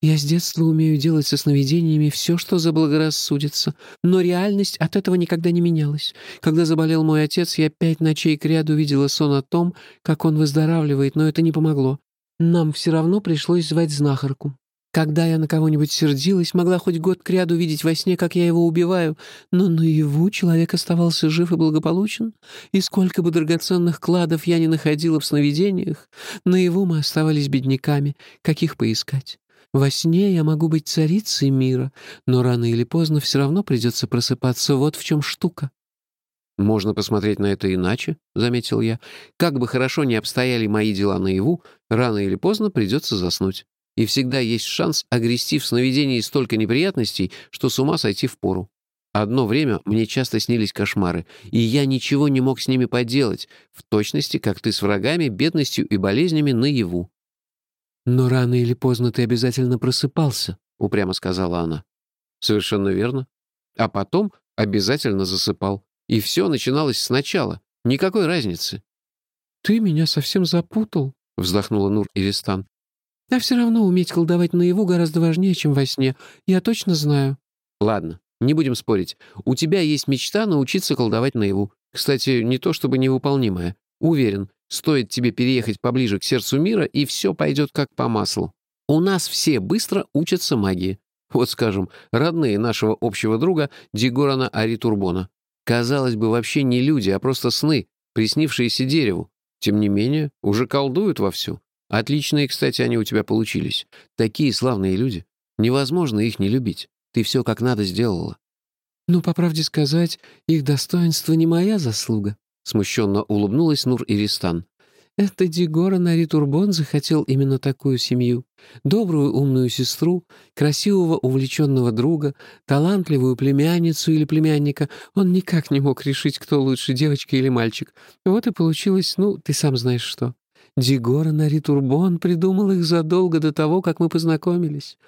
«Я с детства умею делать со сновидениями все, что заблагорассудится, но реальность от этого никогда не менялась. Когда заболел мой отец, я пять ночей кряду видела сон о том, как он выздоравливает, но это не помогло. Нам все равно пришлось звать знахарку. Когда я на кого-нибудь сердилась, могла хоть год кряду видеть во сне, как я его убиваю, но наяву человек оставался жив и благополучен, и сколько бы драгоценных кладов я не находила в сновидениях, наяву мы оставались бедняками, каких поискать. Во сне я могу быть царицей мира, но рано или поздно все равно придется просыпаться, вот в чем штука. «Можно посмотреть на это иначе», — заметил я. «Как бы хорошо ни обстояли мои дела наяву, рано или поздно придется заснуть. И всегда есть шанс огрести в сновидении столько неприятностей, что с ума сойти впору. Одно время мне часто снились кошмары, и я ничего не мог с ними поделать, в точности, как ты с врагами, бедностью и болезнями наяву». «Но рано или поздно ты обязательно просыпался», — упрямо сказала она. «Совершенно верно. А потом обязательно засыпал. И все начиналось сначала. Никакой разницы. «Ты меня совсем запутал», — вздохнула Нур Иристан. «А все равно уметь колдовать наяву гораздо важнее, чем во сне. Я точно знаю». «Ладно, не будем спорить. У тебя есть мечта научиться колдовать наяву. Кстати, не то чтобы невыполнимая. Уверен, стоит тебе переехать поближе к сердцу мира, и все пойдет как по маслу. У нас все быстро учатся магии. Вот, скажем, родные нашего общего друга Дигорана Аритурбона. Казалось бы, вообще не люди, а просто сны, приснившиеся дереву. Тем не менее, уже колдуют вовсю. Отличные, кстати, они у тебя получились. Такие славные люди. Невозможно их не любить. Ты все как надо сделала. «Ну, по правде сказать, их достоинство не моя заслуга», — смущенно улыбнулась Нур Иристан. Это Дигора Наритурбон захотел именно такую семью. Добрую умную сестру, красивого увлеченного друга, талантливую племянницу или племянника. Он никак не мог решить, кто лучше, девочка или мальчик. Вот и получилось, ну, ты сам знаешь что. Дигора Наритурбон придумал их задолго до того, как мы познакомились.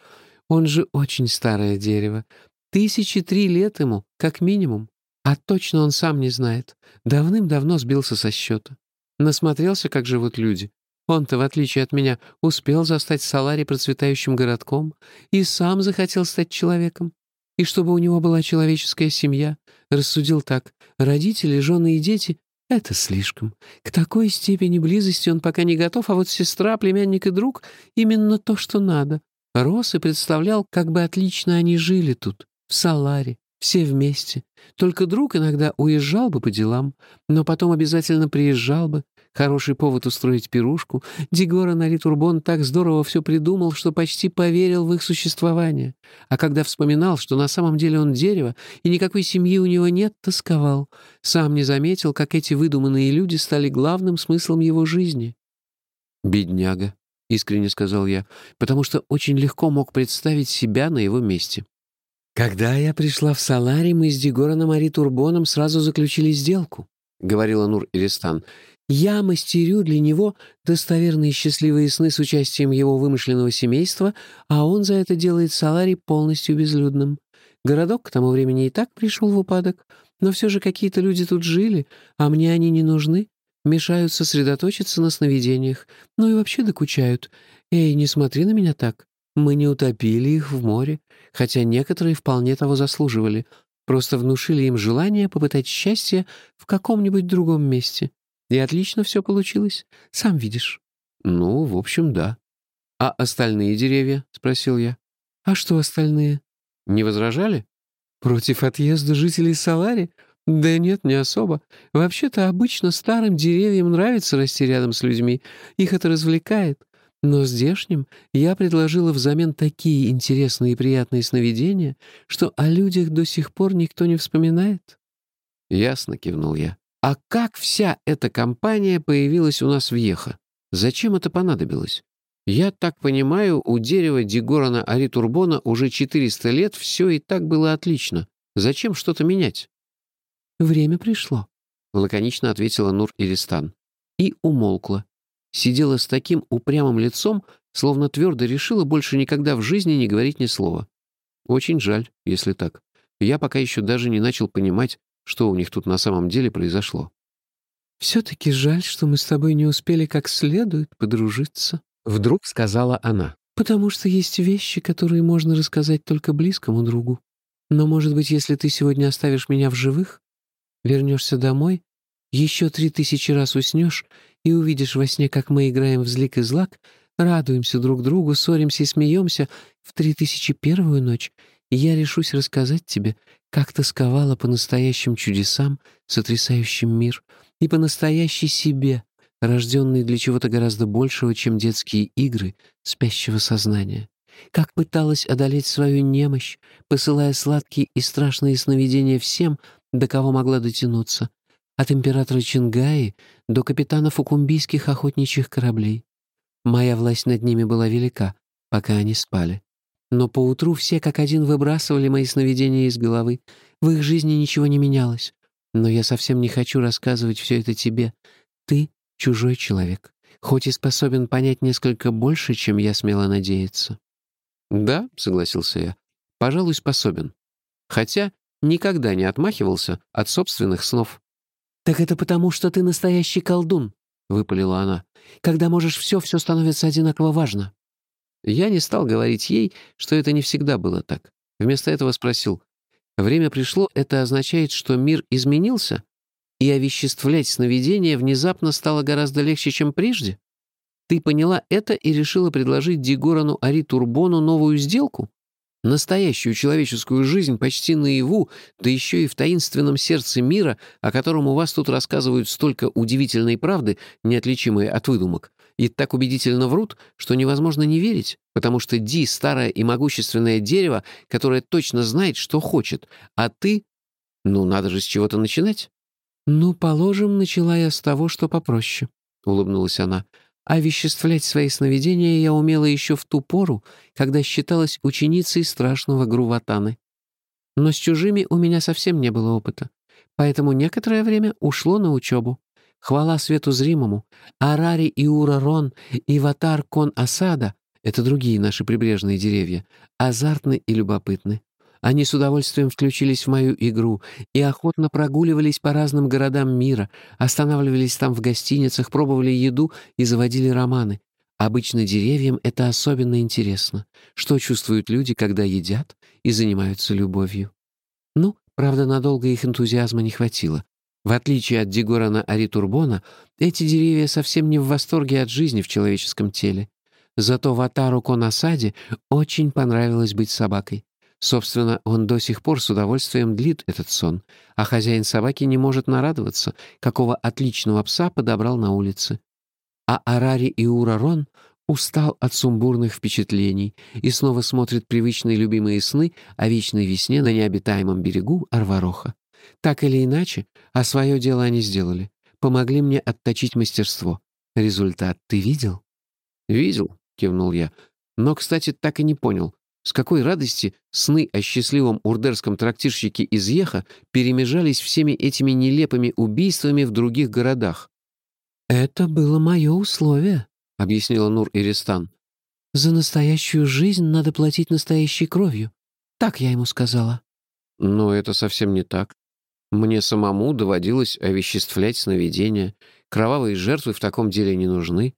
Он же очень старое дерево. Тысячи три лет ему, как минимум. А точно он сам не знает. Давным-давно сбился со счета. Насмотрелся, как живут люди. Он-то, в отличие от меня, успел застать Салари процветающим городком и сам захотел стать человеком. И чтобы у него была человеческая семья, рассудил так, родители, жены и дети — это слишком. К такой степени близости он пока не готов, а вот сестра, племянник и друг — именно то, что надо. Рос и представлял, как бы отлично они жили тут, в Саларе, все вместе. Только друг иногда уезжал бы по делам, но потом обязательно приезжал бы. Хороший повод устроить пирушку. Дигора Наритурбон так здорово все придумал, что почти поверил в их существование. А когда вспоминал, что на самом деле он дерево, и никакой семьи у него нет, тосковал. Сам не заметил, как эти выдуманные люди стали главным смыслом его жизни. «Бедняга», — искренне сказал я, потому что очень легко мог представить себя на его месте. «Когда я пришла в Салари, мы с Дигораном Ари Турбоном сразу заключили сделку», — говорила Нур Иристан. «Я мастерю для него достоверные счастливые сны с участием его вымышленного семейства, а он за это делает Салари полностью безлюдным. Городок к тому времени и так пришел в упадок, но все же какие-то люди тут жили, а мне они не нужны, мешают сосредоточиться на сновидениях, ну и вообще докучают. Эй, не смотри на меня так. Мы не утопили их в море, хотя некоторые вполне того заслуживали. Просто внушили им желание попытать счастье в каком-нибудь другом месте. И отлично все получилось. Сам видишь». «Ну, в общем, да». «А остальные деревья?» — спросил я. «А что остальные?» «Не возражали?» «Против отъезда жителей Салари? Да нет, не особо. Вообще-то обычно старым деревьям нравится расти рядом с людьми. Их это развлекает. Но здешним я предложила взамен такие интересные и приятные сновидения, что о людях до сих пор никто не вспоминает. «Ясно», — кивнул я. «А как вся эта компания появилась у нас в Еха? Зачем это понадобилось? Я так понимаю, у дерева Дигорана Аритурбона уже 400 лет все и так было отлично. Зачем что-то менять?» «Время пришло», — лаконично ответила Нур Иристан. И умолкла, сидела с таким упрямым лицом, словно твердо решила больше никогда в жизни не говорить ни слова. Очень жаль, если так. Я пока еще даже не начал понимать, что у них тут на самом деле произошло. «Все-таки жаль, что мы с тобой не успели как следует подружиться», — вдруг сказала она. «Потому что есть вещи, которые можно рассказать только близкому другу. Но, может быть, если ты сегодня оставишь меня в живых, вернешься домой, еще три тысячи раз уснешь и увидишь во сне, как мы играем в злик и злак, радуемся друг другу, ссоримся и смеемся в три тысячи первую ночь, я решусь рассказать тебе, как тосковала по настоящим чудесам, сотрясающим мир, и по настоящей себе, рожденной для чего-то гораздо большего, чем детские игры спящего сознания. Как пыталась одолеть свою немощь, посылая сладкие и страшные сновидения всем, до кого могла дотянуться, от императора Чингаи до капитанов укумбийских охотничьих кораблей. Моя власть над ними была велика, пока они спали. Но поутру все как один выбрасывали мои сновидения из головы. В их жизни ничего не менялось. Но я совсем не хочу рассказывать все это тебе. Ты — чужой человек, хоть и способен понять несколько больше, чем я смела надеяться». «Да», — согласился я, — «пожалуй, способен. Хотя никогда не отмахивался от собственных снов». «Так это потому, что ты настоящий колдун», — выпалила она. «Когда можешь все, все становится одинаково важно». Я не стал говорить ей, что это не всегда было так. Вместо этого спросил, «Время пришло, это означает, что мир изменился, и овеществлять сновидение внезапно стало гораздо легче, чем прежде? Ты поняла это и решила предложить Дигорану Ари Турбону новую сделку? Настоящую человеческую жизнь почти наяву, да еще и в таинственном сердце мира, о котором у вас тут рассказывают столько удивительной правды, неотличимой от выдумок, и так убедительно врут, что невозможно не верить, потому что Ди — старое и могущественное дерево, которое точно знает, что хочет, а ты... Ну, надо же с чего-то начинать. «Ну, положим, начала я с того, что попроще», — улыбнулась она. А веществлять свои сновидения я умела еще в ту пору, когда считалась ученицей страшного Груватаны. Но с чужими у меня совсем не было опыта, поэтому некоторое время ушло на учебу. Хвала свету зримому, Арари и Урарон и Ватар Кон Асада — это другие наши прибрежные деревья, азартны и любопытны. Они с удовольствием включились в мою игру и охотно прогуливались по разным городам мира, останавливались там в гостиницах, пробовали еду и заводили романы. Обычно деревьям это особенно интересно. Что чувствуют люди, когда едят и занимаются любовью? Ну, правда, надолго их энтузиазма не хватило. В отличие от Дигорана Аритурбона, эти деревья совсем не в восторге от жизни в человеческом теле. Зато Ватару Конасаде очень понравилось быть собакой. Собственно, он до сих пор с удовольствием длит этот сон, а хозяин собаки не может нарадоваться, какого отличного пса подобрал на улице. А Арари и Урарон устал от сумбурных впечатлений и снова смотрит привычные любимые сны о вечной весне на необитаемом берегу Арвароха. Так или иначе, а свое дело они сделали. Помогли мне отточить мастерство. Результат ты видел? «Видел», — кивнул я. «Но, кстати, так и не понял, с какой радости сны о счастливом урдерском трактирщике из Еха перемежались всеми этими нелепыми убийствами в других городах? «Это было мое условие», — объяснила Нур Иристан. «За настоящую жизнь надо платить настоящей кровью. Так я ему сказала». «Но это совсем не так. Мне самому доводилось овеществлять сновидения. Кровавые жертвы в таком деле не нужны.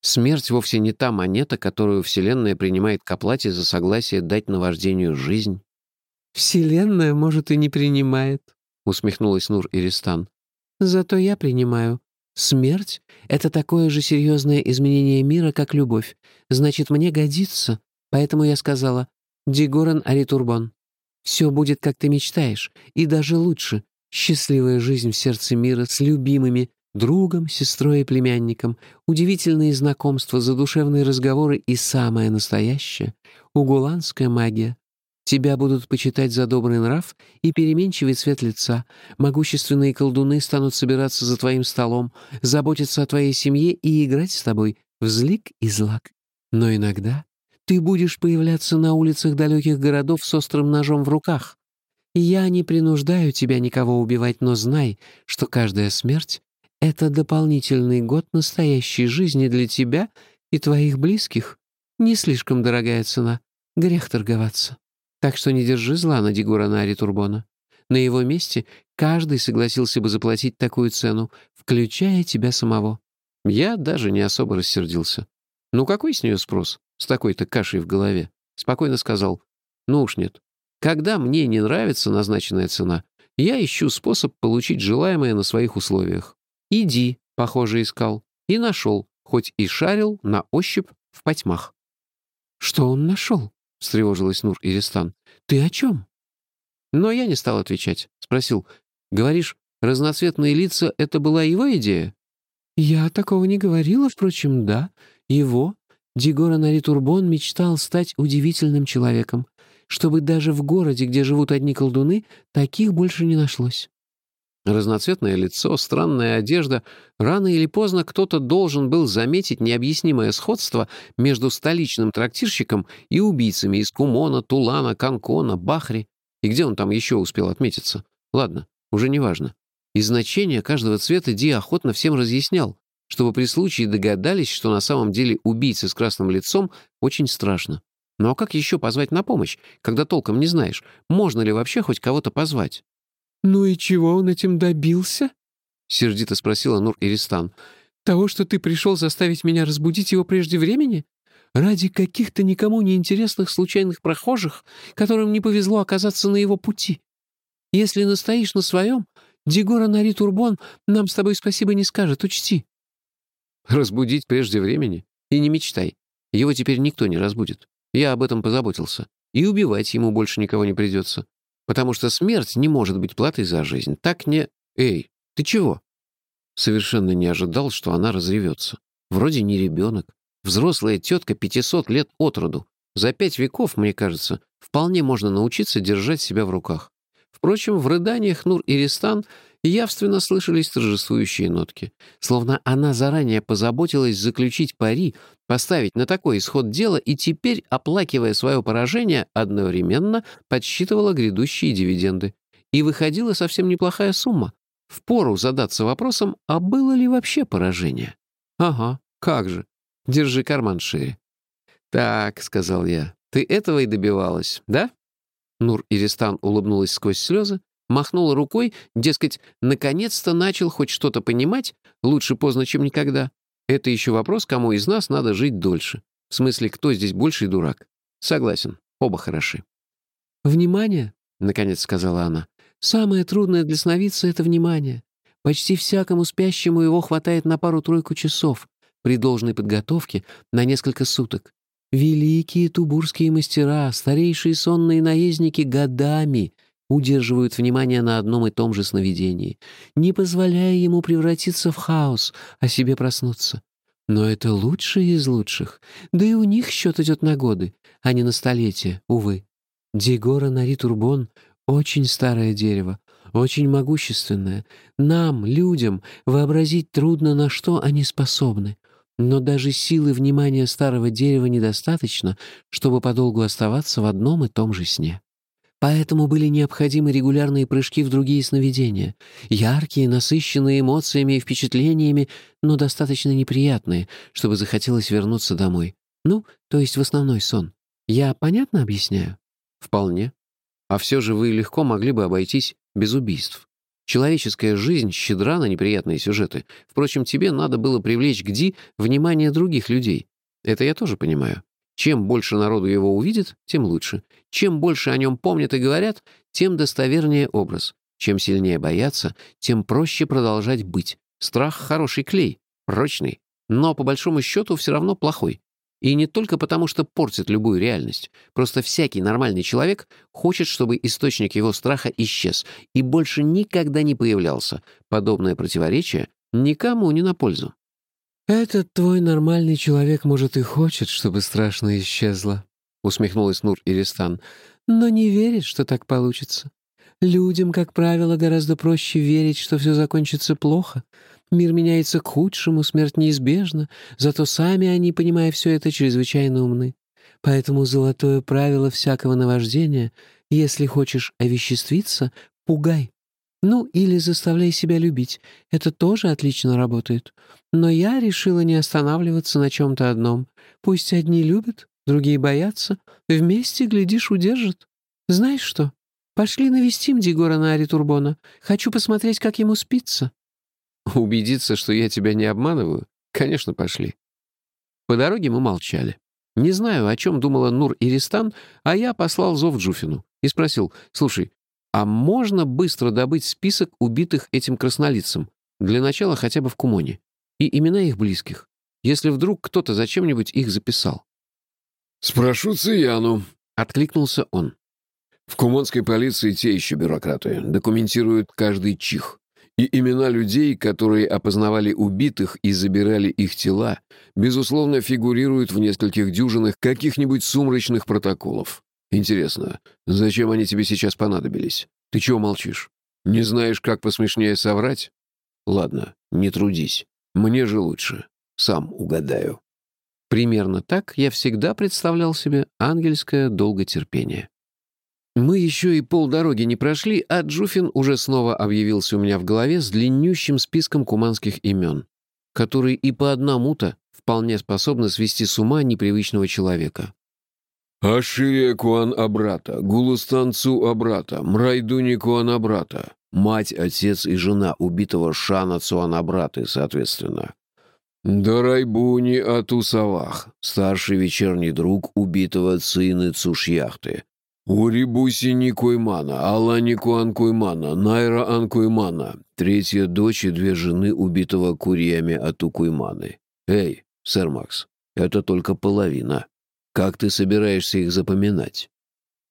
Смерть вовсе не та монета, которую Вселенная принимает к оплате за согласие дать наваждению жизнь. «Вселенная, может, и не принимает», — усмехнулась Нур Иристан. «Зато я принимаю. Смерть — это такое же серьезное изменение мира, как любовь. Значит, мне годится. Поэтому я сказала, Дигоран Аритурбон, все будет, как ты мечтаешь, и даже лучше. Счастливая жизнь в сердце мира с любимыми, Другом, сестрой и племянником, удивительные знакомства, задушевные разговоры и самое настоящее — угуланская магия. Тебя будут почитать за добрый нрав и переменчивый цвет лица. Могущественные колдуны станут собираться за твоим столом, заботиться о твоей семье и играть с тобой в злик и злак. Но иногда ты будешь появляться на улицах далеких городов с острым ножом в руках. Я не принуждаю тебя никого убивать, но знай, что каждая смерть это дополнительный год настоящей жизни для тебя и твоих близких. Не слишком дорогая цена. Грех торговаться. Так что не держи зла на Дигуранари Турбона. На его месте каждый согласился бы заплатить такую цену, включая тебя самого. Я даже не особо рассердился. Ну какой с нее спрос? С такой-то кашей в голове. Спокойно сказал. Ну уж нет. Когда мне не нравится назначенная цена, я ищу способ получить желаемое на своих условиях. «Иди», похоже, искал. И нашел, хоть и шарил на ощупь в потьмах. «Что он нашел?» — встревожилась Нур Иристан. «Ты о чем?» Но я не стал отвечать. Спросил, «Говоришь, разноцветные лица — это была его идея?» «Я такого не говорила, впрочем, да. Его, Дигора Наритурбон, мечтал стать удивительным человеком, чтобы даже в городе, где живут одни колдуны, таких больше не нашлось. Разноцветное лицо, странная одежда. Рано или поздно кто-то должен был заметить необъяснимое сходство между столичным трактирщиком и убийцами из Кумона, Тулана, Канкона, Бахри. И где он там еще успел отметиться? Ладно, уже не важно. И значение каждого цвета Ди охотно всем разъяснял, чтобы при случае догадались, что на самом деле убийца с красным лицом очень страшно. Ну а как еще позвать на помощь, когда толком не знаешь, можно ли вообще хоть кого-то позвать? «Ну и чего он этим добился?» — сердито спросила Нур Иристан. «Того, что ты пришел заставить меня разбудить его прежде времени? Ради каких-то никому не интересных случайных прохожих, которым не повезло оказаться на его пути? Если настоишь на своем, Дегора Нари Турбон нам с тобой спасибо не скажет, учти». «Разбудить прежде времени? И не мечтай. Его теперь никто не разбудит. Я об этом позаботился. И убивать ему больше никого не придется. Потому что смерть не может быть платой за жизнь. Так не... Эй, ты чего? Совершенно не ожидал, что она разревется. Вроде не ребенок. Взрослая тетка 500 лет от роду. За пять веков, мне кажется, вполне можно научиться держать себя в руках. Впрочем, в рыданиях Нур и Ристан явственно слышались торжествующие нотки. Словно она заранее позаботилась заключить пари, поставить на такой исход дела и теперь, оплакивая свое поражение, одновременно подсчитывала грядущие дивиденды. И выходила совсем неплохая сумма. Впору задаться вопросом, а было ли вообще поражение? Ага, как же. Держи карман шире. «Так», — сказал я, — «ты этого и добивалась, да?» Нур Иристан улыбнулась сквозь слезы, махнула рукой, дескать, наконец-то начал хоть что-то понимать, лучше поздно, чем никогда. Это еще вопрос, кому из нас надо жить дольше. В смысле, кто здесь больший дурак? Согласен, оба хороши. «Внимание», — наконец сказала она, — «самое трудное для сновидца — это внимание. Почти всякому спящему его хватает на пару-тройку часов, при должной подготовке — на несколько суток. Великие тубурские мастера, старейшие сонные наездники годами удерживают внимание на одном и том же сновидении, не позволяя ему превратиться в хаос, а себе проснуться. Но это лучшие из лучших, да и у них счет идет на годы, а не на столетия, увы. Дигора Нари Турбон — очень старое дерево, очень могущественное. Нам, людям, вообразить трудно, на что они способны. Но даже силы внимания старого дерева недостаточно, чтобы подолгу оставаться в одном и том же сне. Поэтому были необходимы регулярные прыжки в другие сновидения, яркие, насыщенные эмоциями и впечатлениями, но достаточно неприятные, чтобы захотелось вернуться домой. Ну, то есть в основной сон. Я понятно объясняю? Вполне. А все же вы легко могли бы обойтись без убийств. Человеческая жизнь щедра на неприятные сюжеты. Впрочем, тебе надо было привлечь к Ди внимание других людей. Это я тоже понимаю. Чем больше народу его увидит, тем лучше. Чем больше о нем помнят и говорят, тем достовернее образ. Чем сильнее боятся, тем проще продолжать быть. Страх — хороший клей, прочный, но по большому счету все равно плохой. И не только потому, что портит любую реальность. Просто всякий нормальный человек хочет, чтобы источник его страха исчез и больше никогда не появлялся. Подобное противоречие никому не на пользу. «Этот твой нормальный человек, может, и хочет, чтобы страшно исчезло», — усмехнулась Нур Иристан, «но не верит, что так получится. Людям, как правило, гораздо проще верить, что все закончится плохо, Мир меняется к худшему, смерть неизбежна, зато сами они, понимая все это, чрезвычайно умны. Поэтому золотое правило всякого наваждения — если хочешь овеществиться, пугай. Ну, или заставляй себя любить. Это тоже отлично работает. Но я решила не останавливаться на чем-то одном. Пусть одни любят, другие боятся. Вместе, глядишь, удержат. Знаешь что? Пошли навестим Дигора на Ари Турбона. Хочу посмотреть, как ему спится. Убедиться, что я тебя не обманываю? Конечно, пошли. По дороге мы молчали. Не знаю, о чем думала Нур Иристан, а я послал зов Джуфину и спросил, «Слушай, а можно быстро добыть список убитых этим краснолицем? Для начала хотя бы в Кумоне. И имена их близких, если вдруг кто-то зачем-нибудь их записал». «Спрошу Цияну», — откликнулся он. «В кумонской полиции те еще бюрократы. Документируют каждый чих и имена людей, которые опознавали убитых и забирали их тела, безусловно, фигурируют в нескольких дюжинах каких-нибудь сумрачных протоколов. Интересно, зачем они тебе сейчас понадобились? Ты чего молчишь? Не знаешь, как посмешнее соврать? Ладно, не трудись. Мне же лучше. Сам угадаю. Примерно так я всегда представлял себе ангельское долготерпение. Мы еще и полдороги не прошли, а Джуфин уже снова объявился у меня в голове с длиннющим списком куманских имен, которые и по одному-то вполне способны свести с ума непривычного человека. Аширия Куан Абрата, Гулустанцу Абрата, Мрайдуни Куан Абрата, мать, отец и жена убитого Шана Цуан Абраты, соответственно. Дарайбуни Атусавах, старший вечерний друг убитого Цины Цушьяхты, Урибуси Никуймана, Алани Куанкуймана, Найра Анкуймана, третья дочь и две жены убитого Курьями Атукуйманы. Эй, сэр Макс, это только половина. Как ты собираешься их запоминать?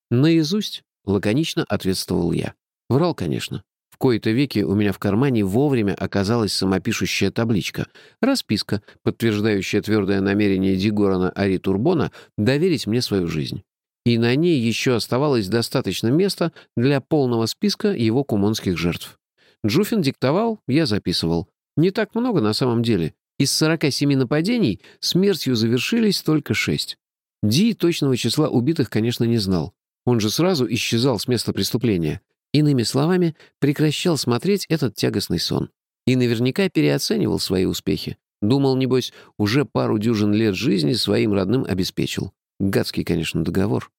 Наизусть, лаконично ответствовал я. Врал, конечно. Кои-то веки у меня в кармане вовремя оказалась самопишущая табличка, расписка, подтверждающая твердое намерение Дигорана Ари Турбона доверить мне свою жизнь и на ней еще оставалось достаточно места для полного списка его кумонских жертв. Джуфин диктовал, я записывал. Не так много на самом деле. Из 47 нападений смертью завершились только 6. Ди точного числа убитых, конечно, не знал. Он же сразу исчезал с места преступления. Иными словами, прекращал смотреть этот тягостный сон. И наверняка переоценивал свои успехи. Думал, небось, уже пару дюжин лет жизни своим родным обеспечил. Гадский, конечно, договор.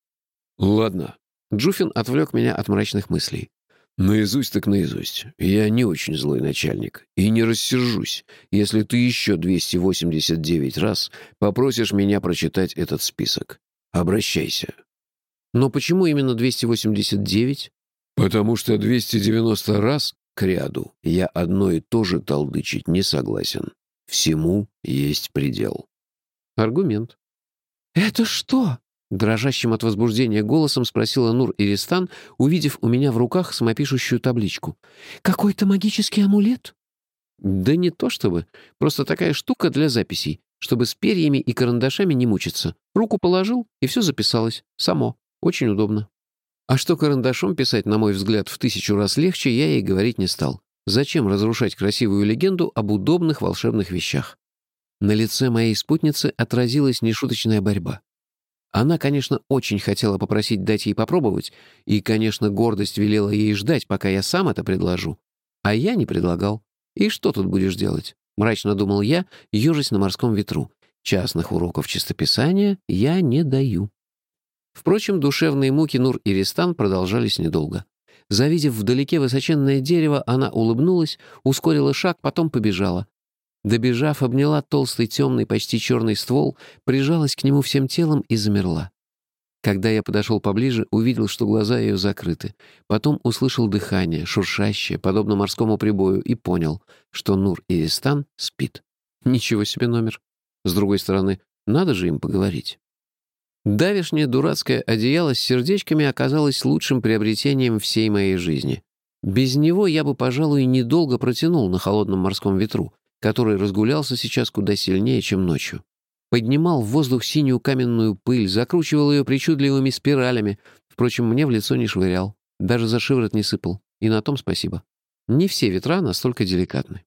Ладно. Джуфин отвлек меня от мрачных мыслей. Наизусть так наизусть. Я не очень злой начальник. И не рассержусь, если ты еще 289 раз попросишь меня прочитать этот список. Обращайся. Но почему именно 289? Потому что 290 раз к ряду я одно и то же толдычить не согласен. Всему есть предел. Аргумент. «Это что?» Дрожащим от возбуждения голосом спросила Нур Иристан, увидев у меня в руках самопишущую табличку. «Какой-то магический амулет?» «Да не то чтобы. Просто такая штука для записей, чтобы с перьями и карандашами не мучиться. Руку положил, и все записалось. Само. Очень удобно». А что карандашом писать, на мой взгляд, в тысячу раз легче, я ей говорить не стал. Зачем разрушать красивую легенду об удобных волшебных вещах? На лице моей спутницы отразилась нешуточная борьба. Она, конечно, очень хотела попросить дать ей попробовать, и, конечно, гордость велела ей ждать, пока я сам это предложу. А я не предлагал. И что тут будешь делать? Мрачно думал я, ежась на морском ветру. Частных уроков чистописания я не даю. Впрочем, душевные муки Нур и Ристан продолжались недолго. Завидев вдалеке высоченное дерево, она улыбнулась, ускорила шаг, потом побежала. Добежав, обняла толстый темный, почти черный ствол, прижалась к нему всем телом и замерла. Когда я подошел поближе, увидел, что глаза ее закрыты. Потом услышал дыхание, шуршащее, подобно морскому прибою, и понял, что Нур Иристан спит. Ничего себе номер. С другой стороны, надо же им поговорить. Давишнее дурацкое одеяло с сердечками оказалось лучшим приобретением всей моей жизни. Без него я бы, пожалуй, недолго протянул на холодном морском ветру, который разгулялся сейчас куда сильнее, чем ночью. Поднимал в воздух синюю каменную пыль, закручивал ее причудливыми спиралями. Впрочем, мне в лицо не швырял, даже за шиворот не сыпал. И на том спасибо. Не все ветра настолько деликатны.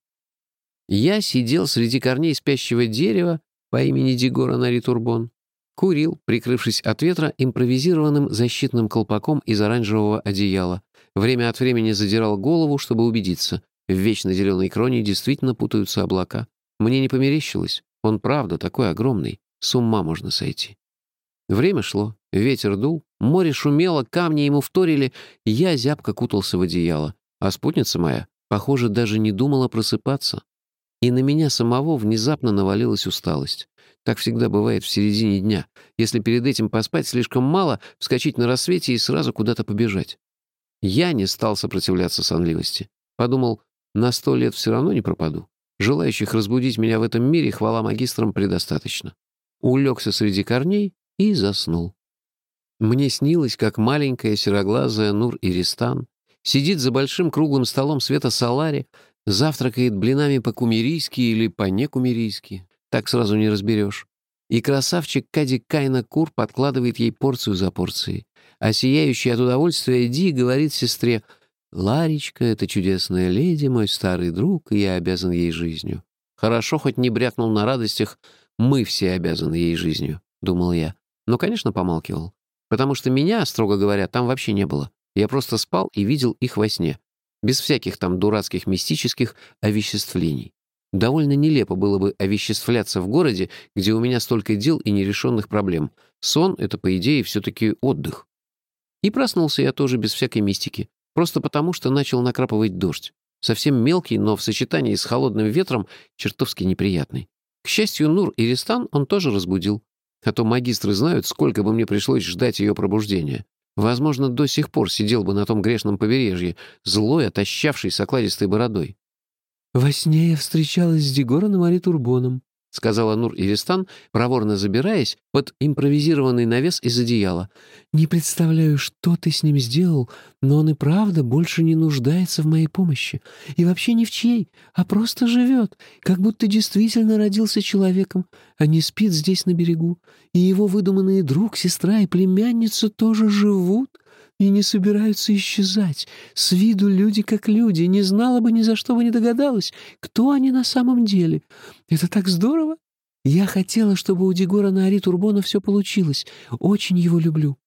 Я сидел среди корней спящего дерева по имени Дигора Наритурбон, курил, прикрывшись от ветра импровизированным защитным колпаком из оранжевого одеяла, время от времени задирал голову, чтобы убедиться, в вечно зеленой кроне действительно путаются облака. Мне не померещилось. Он правда такой огромный. С ума можно сойти. Время шло, ветер дул, море шумело, камни ему вторили, я зябко кутался в одеяло, а спутница моя, похоже, даже не думала просыпаться. И на меня самого внезапно навалилась усталость. Так всегда бывает в середине дня. Если перед этим поспать слишком мало, вскочить на рассвете и сразу куда-то побежать. Я не стал сопротивляться сонливости. Подумал, на сто лет все равно не пропаду. Желающих разбудить меня в этом мире, хвала магистрам, предостаточно. Улегся среди корней и заснул. Мне снилось, как маленькая сероглазая Нур Иристан сидит за большим круглым столом света Салари, завтракает блинами по-кумерийски или по-некумерийски, так сразу не разберешь. И красавчик Кади Кайна Кур подкладывает ей порцию за порцией. А сияющий от удовольствия Ди говорит сестре, Ларечка — это чудесная леди, мой старый друг, и я обязан ей жизнью. Хорошо, хоть не брякнул на радостях, мы все обязаны ей жизнью, — думал я. Но, конечно, помалкивал. Потому что меня, строго говоря, там вообще не было. Я просто спал и видел их во сне. Без всяких там дурацких мистических овеществлений. Довольно нелепо было бы овеществляться в городе, где у меня столько дел и нерешенных проблем. Сон — это, по идее, все-таки отдых. И проснулся я тоже без всякой мистики. Просто потому, что начал накрапывать дождь. Совсем мелкий, но в сочетании с холодным ветром чертовски неприятный. К счастью, Нур и Ристан он тоже разбудил. А то магистры знают, сколько бы мне пришлось ждать ее пробуждения. Возможно, до сих пор сидел бы на том грешном побережье, злой, отощавший с окладистой бородой. «Во сне я встречалась с Дегораном Аритурбоном», — сказала Нур Иристан, проворно забираясь под импровизированный навес из одеяла. «Не представляю, что ты с ним сделал, но он и правда больше не нуждается в моей помощи. И вообще ни в чьей, а просто живет, как будто действительно родился человеком, а не спит здесь на берегу. И его выдуманные друг, сестра и племянница тоже живут» и не собираются исчезать. С виду люди как люди, не знала бы ни за что бы не догадалась, кто они на самом деле. Это так здорово. Я хотела, чтобы у Дегора на Ари Турбона все получилось. Очень его люблю».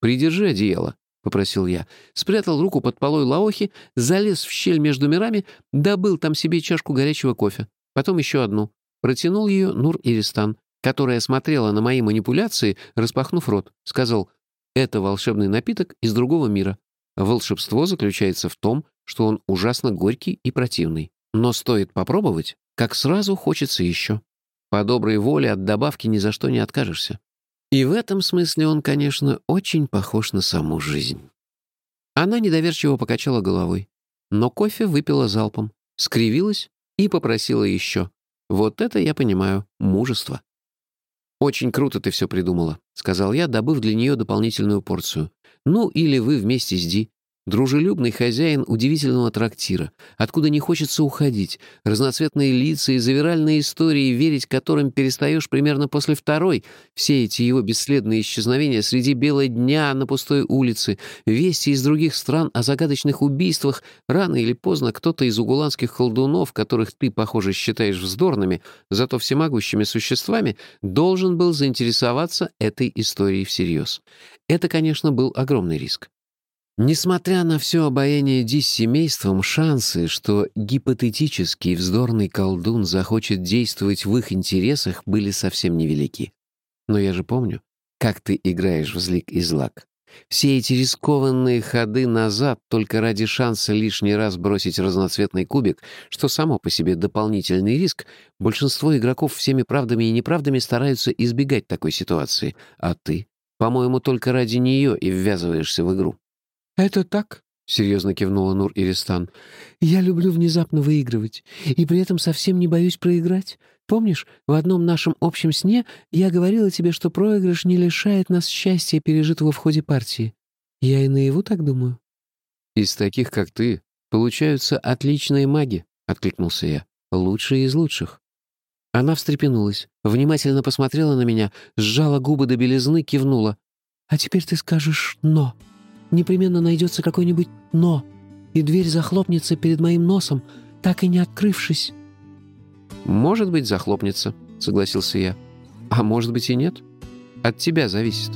«Придержи одеяло», — попросил я. Спрятал руку под полой лаохи, залез в щель между мирами, добыл там себе чашку горячего кофе. Потом еще одну. Протянул ее Нур Иристан, которая смотрела на мои манипуляции, распахнув рот. Сказал — это волшебный напиток из другого мира. Волшебство заключается в том, что он ужасно горький и противный. Но стоит попробовать, как сразу хочется еще. По доброй воле от добавки ни за что не откажешься. И в этом смысле он, конечно, очень похож на саму жизнь. Она недоверчиво покачала головой, но кофе выпила залпом, скривилась и попросила еще. Вот это я понимаю, мужество. «Очень круто ты все придумала», — сказал я, добыв для нее дополнительную порцию. «Ну, или вы вместе с Ди. Дружелюбный хозяин удивительного трактира, откуда не хочется уходить, разноцветные лица и завиральные истории, верить которым перестаешь примерно после второй, все эти его бесследные исчезновения среди бела дня на пустой улице, вести из других стран о загадочных убийствах, рано или поздно кто-то из угуланских колдунов, которых ты, похоже, считаешь вздорными, зато всемогущими существами, должен был заинтересоваться этой историей всерьез. Это, конечно, был огромный риск. Несмотря на все обаяние Ди с семейством, шансы, что гипотетический вздорный колдун захочет действовать в их интересах, были совсем невелики. Но я же помню, как ты играешь в злик и злак. Все эти рискованные ходы назад только ради шанса лишний раз бросить разноцветный кубик, что само по себе дополнительный риск, большинство игроков всеми правдами и неправдами стараются избегать такой ситуации, а ты, по-моему, только ради нее и ввязываешься в игру. «Это так?» — серьезно кивнула Нур Иристан. «Я люблю внезапно выигрывать, и при этом совсем не боюсь проиграть. Помнишь, в одном нашем общем сне я говорила тебе, что проигрыш не лишает нас счастья, пережитого в ходе партии. Я и наяву так думаю». «Из таких, как ты, получаются отличные маги», — откликнулся я. «Лучшие из лучших». Она встрепенулась, внимательно посмотрела на меня, сжала губы до белизны, кивнула. «А теперь ты скажешь «но» непременно найдется какое-нибудь «но», и дверь захлопнется перед моим носом, так и не открывшись». «Может быть, захлопнется», — согласился я. «А может быть и нет. От тебя зависит».